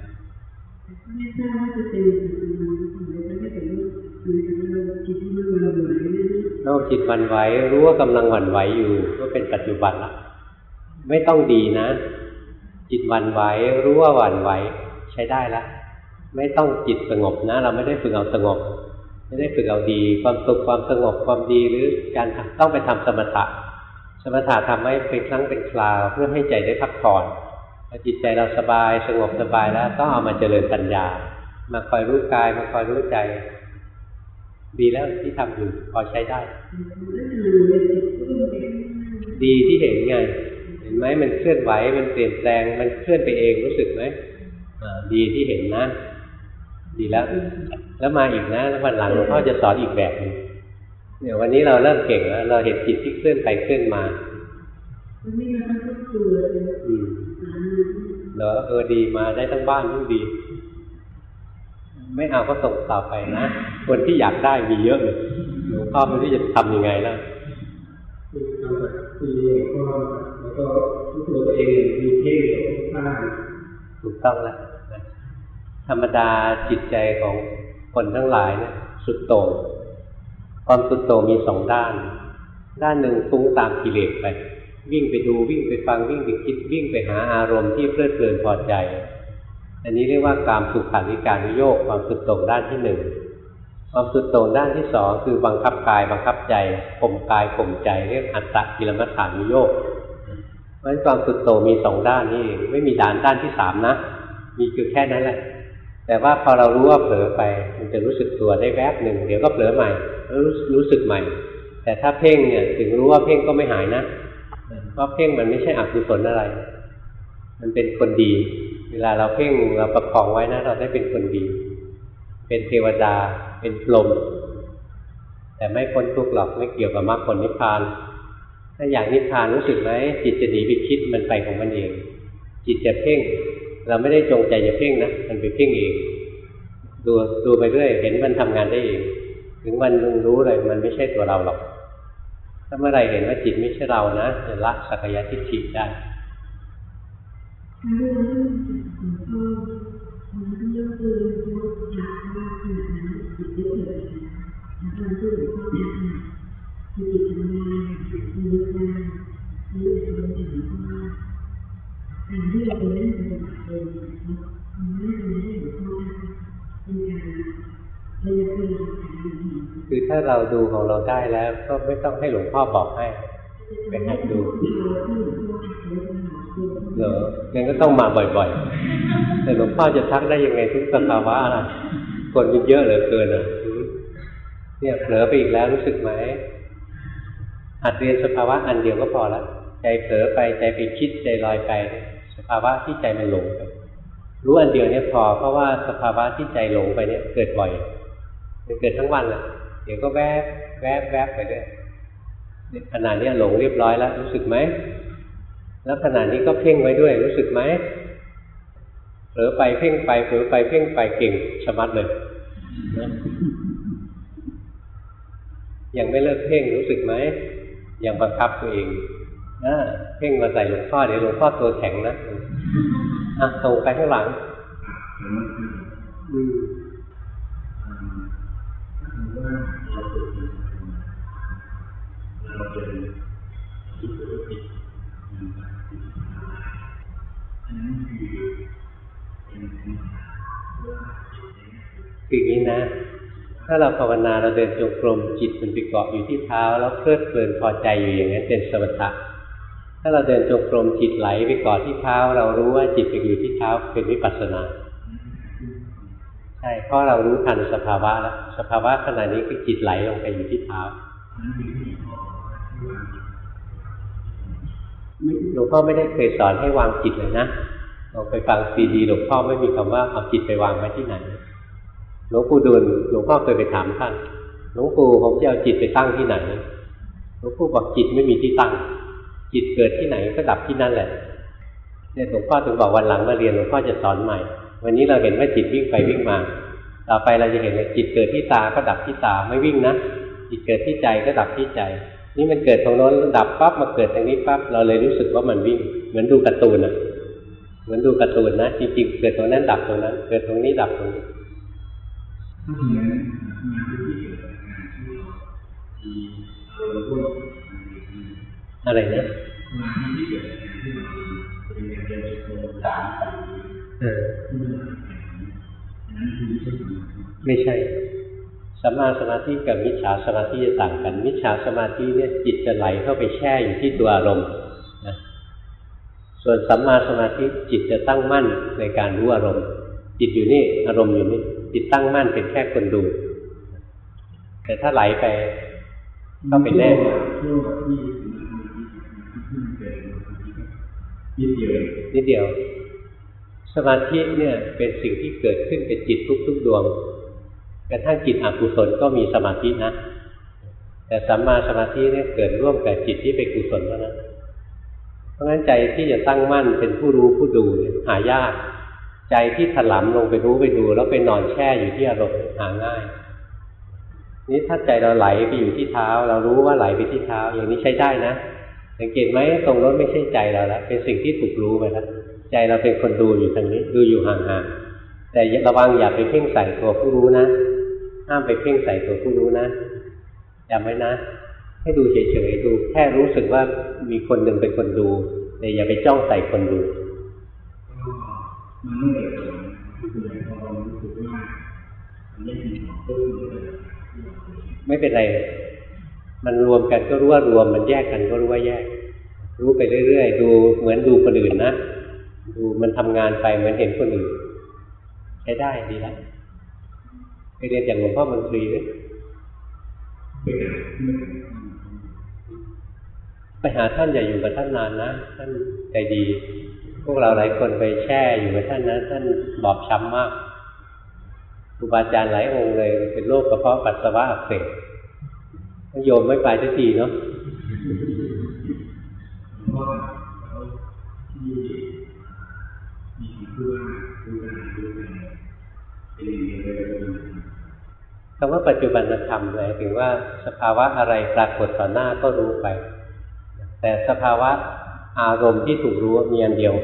[SPEAKER 3] ไม่ทราบว่าจะเป็นสัมมาหรือไม่เป็นรูปหรือเราจิตมันเราไหวนั่น
[SPEAKER 1] นอกจิตมันไหวรู้ว่ากำลังหวั่นไหวอยู่ก็เป็นปัจจุบันละไม่ต้องดีนะ จิตวันไหวรู้ว่าหวั่นไหวใช้ได้ละไม่ต้องจิตสงบนะ เราไม่ได้ฝึกเอาสงบ ไม่ได้ฝึกเอาดี ความสุขความสงบความดีหรือการต้องไปทำสมถะ สมถะทำให้เป็นครั้งเป็นคราวเพื่อให้ใจได้พักผ่อนพอจิตใจเราสบายสงบสบายแล้วต้องเอามาเจริญปัญญา มาคอยรู้กายมาคอยรู้ใจ ดีแล้วที่ทำอยู่พอใช้ได้ ดีที่เห็นไงเห็นไหมมันเคลื่อนไหวมันเปลี่ยนแปลงมันเคลื่อนไปเองรู้สึกไหมดีที่เห็นนะ ดีแล้ว แล้วมาอีกนะแล้ววันหลังหลวงพ่อจะสอนอีกแบบหนึง เนี่ยวันนี้เราเริ่มเก่งแล้วเราเห็นจิตที่เคลื่อนไปเคลื่อนมา
[SPEAKER 3] มันไม่มาทั้งตัวเลย
[SPEAKER 1] อืมเหรอเออดีมาได้ทั้งบ้านทั้งดี ไม่เอาก็ส่งต่อไปนะคนที่อยากได้มีเยอะเลยหลวงพ่อไม่รู้จะทำยังไงแล้ว
[SPEAKER 2] คือทำแบบคือก็แล้วก็รู้ตัวตัวเองมีเพ่งกับข้าง
[SPEAKER 1] ถูกต้องแล้วนะธรรมดาจิตใจของคนทั้งหลายเนี่ยสุดโต่ง ความสุดโต่งมีสองด้าน ด้านหนึ่งฟุ้งตามกิเลสไป วิ่งไปดูวิ่งไปฟังวิ่งไปคิดวิ่งไปหาอารมณ์ที่เพลิดเพลินพอใจ อันนี้เรียกว่าการสุขานิการโยกความสุดโต่งด้านที่หนึ่งความสุดโต่งด้านที่สองคือบังคับกายบังคับใจข่มกายข่มใจเรียกอัตตะกิลมัฏฐานุโยกเพราะฉะนั้นความสุดโต่งมีสองด้านนี่เองไม่มีด้านด้านที่สามนะ มีคือแค่นั้นแหละ แต่ว่าพอเรารู้ว่าเผลอไป มันจะรู้สึกตัวได้แวบหนึ่งเดี๋ยวก็เผลอใหม่รู้รู้สึกใหม่ แต่ถ้าเพ่งเนี่ยถึงรู้ว่าเพ่งก็ไม่หายนะเพราะเพ่งมันไม่ใช่อกุศลอะไร มันเป็นคนดี เวลาเราเพ่งเราประคองไว้นะ เราได้เป็นคนดี เป็นเทวดา เป็นพรหมแต่ไม่พ้นทุกข์หรอกไม่เกี่ยวกับมรรคผลนิพพาน ถ้าอยากนิพพานรู้สึกไหมจิตจะหนีไปคิดมันไปของมันเอง จิตจะเพ่ง เราไม่ได้จงใจจะเพ่งนะมันไปเพ่งเองดูดูไปเรื่อยเห็นมันทำงานได้เองถึงวันหนึงรู้เลยมันไม่ใช่ตัวเราหรอกถ้าเมื่อไหรเห็นว่าจิตไม่ใช่เรานะจะละสักยะทิฏฐิได้
[SPEAKER 3] ครั้งแรกหลวงพ่อมันก็ยกตัวอยากว่าขณะนั้นจิตได้เกิดตอนที่หลวงพ่อทักมาคือจิตทำได้มีนึกได้นี่คือคำถามว่าการที่เราไปเล่น ปฏิบัติเองเนี่ยมันน่าจะไม่ได้หลวงพ่อทักเป็นการระยะเวลาการเรียนรู้
[SPEAKER 1] คือถ้าเราดูของเราได้แล้ว ก็ไม่ต้องให้หลวงพ่อบอกให้ไปหัดดูเหรองั้นก็ต้องมาบ่อยๆ แต่หลวงพ่อจะทักได้ยังไงทุกสภาวะล่ะคนมันเยอะเหลือเกินอะอืมเนี่ยเผลอไปอีกแล้วรู้สึกไหมหัดเรียนสภาวะอันเดียวก็พอละใจเผลอไปใจไปคิดใจลอยไปเนี่ยส ภาวะที่ใจมันหลงไปรู้อันเดียวเนี่ยพอเพราะว่าสภาวะที่ใจหลงไปเนี่ยเกิดบ่อยมันเกิดทั้งวันแหละเดี๋ยวก็แวบแวบแวบไปเรื่อยขนาดนี้หลงเรียบร้อยแล้ว รู้สึกไหมแล้วขณะนี้ก็เพ่งไว้ด้วย รู้สึกไหมเผลอไปเพ่งไปเผลอไปเพ่งไปเก่งชะมัดเลยนะยังไม่เลิกเพ่งรู้สึกไหมยังบังคับตัวเอง เพ่งมาใส่หลวงพ่อเดี๋ยวหลวงพ่อตัวแข็งนะอะตรงไปข้างหลังอืม
[SPEAKER 2] ว่าเราฝึกจิตเราเป็นรู้สึกว่าจิตมันติดอันนั้นคือเป็นคำถามว่าจิตเนี่ย
[SPEAKER 1] คืออย่างนี้นะ ถ้าเราภาวนาเราเดินจงกรมจิตมันไปเกาะอยู่ที่เท้า แล้วเพลิดเพลินพอใจอยู่อย่างนั้นเป็นสมถะ ถ้าเราเดินจงกรมจิตไหลไปเกาะที่เท้า เรารู้ว่าจิตไปอยู่ที่เท้าเป็นวิปัสสนาใช่เพราะเรารู้ทันสภาวะแล้วสภาวะขณะนี้คือจิตไหลลงไปอยู่ที่เท้าหลวงพ่อไม่ได้เคยสอนให้วางจิตเลยนะลองไปฟังซีดีหลวงพ่อไม่มีคำว่าเอาจิตไปวางไว้ที่ไหนหลวงปู่ดูลหลวงพ่อเคยไปถามท่านหลวงปู่ผมจะเอาจิตไปตั้งที่ไหนหลวงปู่บอกจิตไม่มีที่ตั้ง จิตเกิดที่ไหนก็ดับที่นั่นแหละเนี่ยหลวงพ่อถึงบอกวันหลังมาเรียนหลวงพ่อจะสอนใหม่ วันนี้เราเห็นว่าจิตวิ่งไปวิ่งมา ต่อไปเราจะเห็นว่าจิตเกิดที่ตาก็ดับที่ตาไม่วิ่งนะจิตเกิดที่ใจก็ดับที่ใจ นี่มันเกิดตรงโน้นดับปั๊บมาเกิดตรงนี้ปั๊บเราเลยรู้สึกว่ามันวิ่ง เหมือนดูการ์ตูนอะเหมือนดูการ์ตูนนะจริงๆเกิดตรงนั้นดับตรงนั้น เกิดตรงนี้ดับตรงนี้
[SPEAKER 2] อะ
[SPEAKER 1] ไรนะ
[SPEAKER 2] งานที่เกิดจากงานที่เราเป็นการเรียนรู้สามสาม
[SPEAKER 1] เออ
[SPEAKER 2] ที่มันนั้นคือไม่ใช่สมาธิ
[SPEAKER 1] ไม่ใช่สัมมาสมาธิกับมิจฉาสมาธิจะต่างกัน มิจฉาสมาธิเนี่ยจิตจะไหลเข้าไปแช่อยู่ที่ตัวอารมณ์นะส่วนสัมมาสมาธิจิตจะตั้งมั่นในการรู้อารมณ์ จิตอยู่นี่อารมณ์อยู่นี่จิตตั้งมั่นเป็นแค่คนดู แต่ถ้าไหลไปเข้าไปแน่
[SPEAKER 2] นิดเดียว
[SPEAKER 1] นิดเดียว สมาธิเนี่ยเป็นสิ่งที่เกิดขึ้นกับจิตทุกๆดวงกระทั่งจิตอกุศลก็มีสมาธินะ แต่สัมมาสมาธิเนี่ยเกิดร่วมกับจิตที่เป็นกุศลเท่านั้นเพราะงั้นใจที่จะตั้งมั่นเป็นผู้รู้ผู้ดูหายาก ใจที่ถลำลงไปรู้ไปดู แล้วไปนอนแช่อยู่ที่อารมณ์หาง่ายนี่ถ้าใจเราไหลไปอยู่ที่เท้า เรารู้ว่าไหลไปที่เท้า อย่างนี้ใช้ได้นะ สังเกตไหมตรงนั้นไม่ใช่ใจเราแล้วเป็นสิ่งที่ถูกรู้ไปแล้วใจเราเป็นคนดูอยู่ทางนี้ดูอยู่ห่างๆแต่ระวังอย่าไปเพ่งใส่ตัวผู้รู้นะห้ามไปเพ่งใส่ตัวผู้รู้นะจำไว้นะ ให้ดูเฉยๆดูแค่รู้สึกว่ามีคนหนึ่งเป็นคนดูแต่อย่าไปจ้องใส่คนดู
[SPEAKER 2] มันไม่เกิดผลคือพอเรารู้สึกว่ามันไม่มีของต้นเลย
[SPEAKER 1] ไม่เป็นไร มันรวมกันก็รู้ว่ารวม มันแยกกันก็รู้ว่าแยก รู้ไปเรื่อยๆ ดูเหมือนดูคนอื่นนะ ดูมันทำงานไปเหมือนเห็นคนอื่น ใช้ได้ดีแล้วไปเรียนจากหลวงพ่อมันตรีเลย
[SPEAKER 2] ไม่เกิดไม่เกิด
[SPEAKER 1] ไปหาท่านอย่าอยู่กับท่านนานนะ ท่านใจดี พวกเราหลายคนไปแช่อยู่กับท่านนะ ท่านบอบช้ำมากครูบาอาจารย์หลายองค์เลย เป็นโรคกระเพาะปัสสาวะอักเสบ โยมไม่ไปสักทีเนาะ
[SPEAKER 2] เพราะว่าเขาที่มีคำว่าดูกันาะ
[SPEAKER 1] คำว่าปัจจุบันธรรมหมายถึงว่าสภาวะอะไรปรากฏต่อหน้าก็รู้ไป แต่สภาวะอารมณ์ที่ถูกรู้มีอันเดียว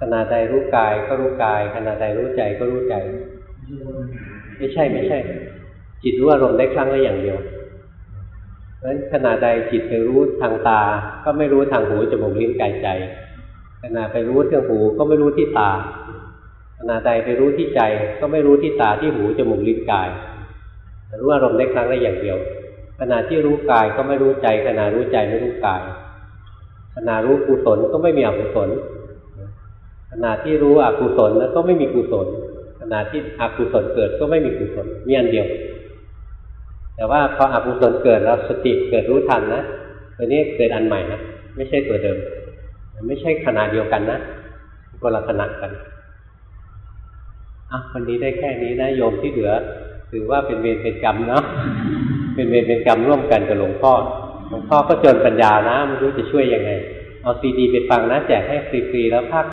[SPEAKER 1] ขณะใดรู้กายก็รู้กายขณะใดรู้ใจก็รู้ใจ ไม่ใช่ไม่ใช่ จิตรู้อารมณ์ได้ครั้งละอย่างเดียว เพราะฉะนั้นขณะใดจิตไปรู้ทางตา ก็ไม่รู้ทางหูจมูกลิ้นกายใจ ขณะไปรู้ที่หูก็ไม่รู้ที่ตา ขณะใดไปรู้ที่ใจ ก็ไม่รู้ที่ตาที่หูจมูกลิ้นกายรู้อารมณ์ได้ครั้งละอย่างเดียว ขณะที่รู้กายก็ไม่รู้ใจขณะรู้ใจไม่รู้กาย ขณะรู้กุศลก็ไม่มีอกุศลขณะที่รู้อกุศลแล้วก็ไม่มีกุศลขณะที่อกุศลเกิดก็ไม่มีกุศลมีอันเดียว แต่ว่าพออกุศลเกิดแล้วสติเกิดรู้ทันนะตัวนี้เกิดอันใหม่นะไม่ใช่ตัวเดิม ไม่ใช่ขณะเดียวกันนะคนละขณะกันอะวันนี้ได้แค่นี้นะโยมที่เหลือถือว่าเป็นเวรเป็นกรรมเนาะเป็นเวรเป็นกรรมร่วมกันกับหลวงพ่อหลวงพ่อก็จนปัญญานะไม่รู้จะช่วยยังไง เอาซีดีไปฟังนะแจกให้ฟรีๆแล้วภาค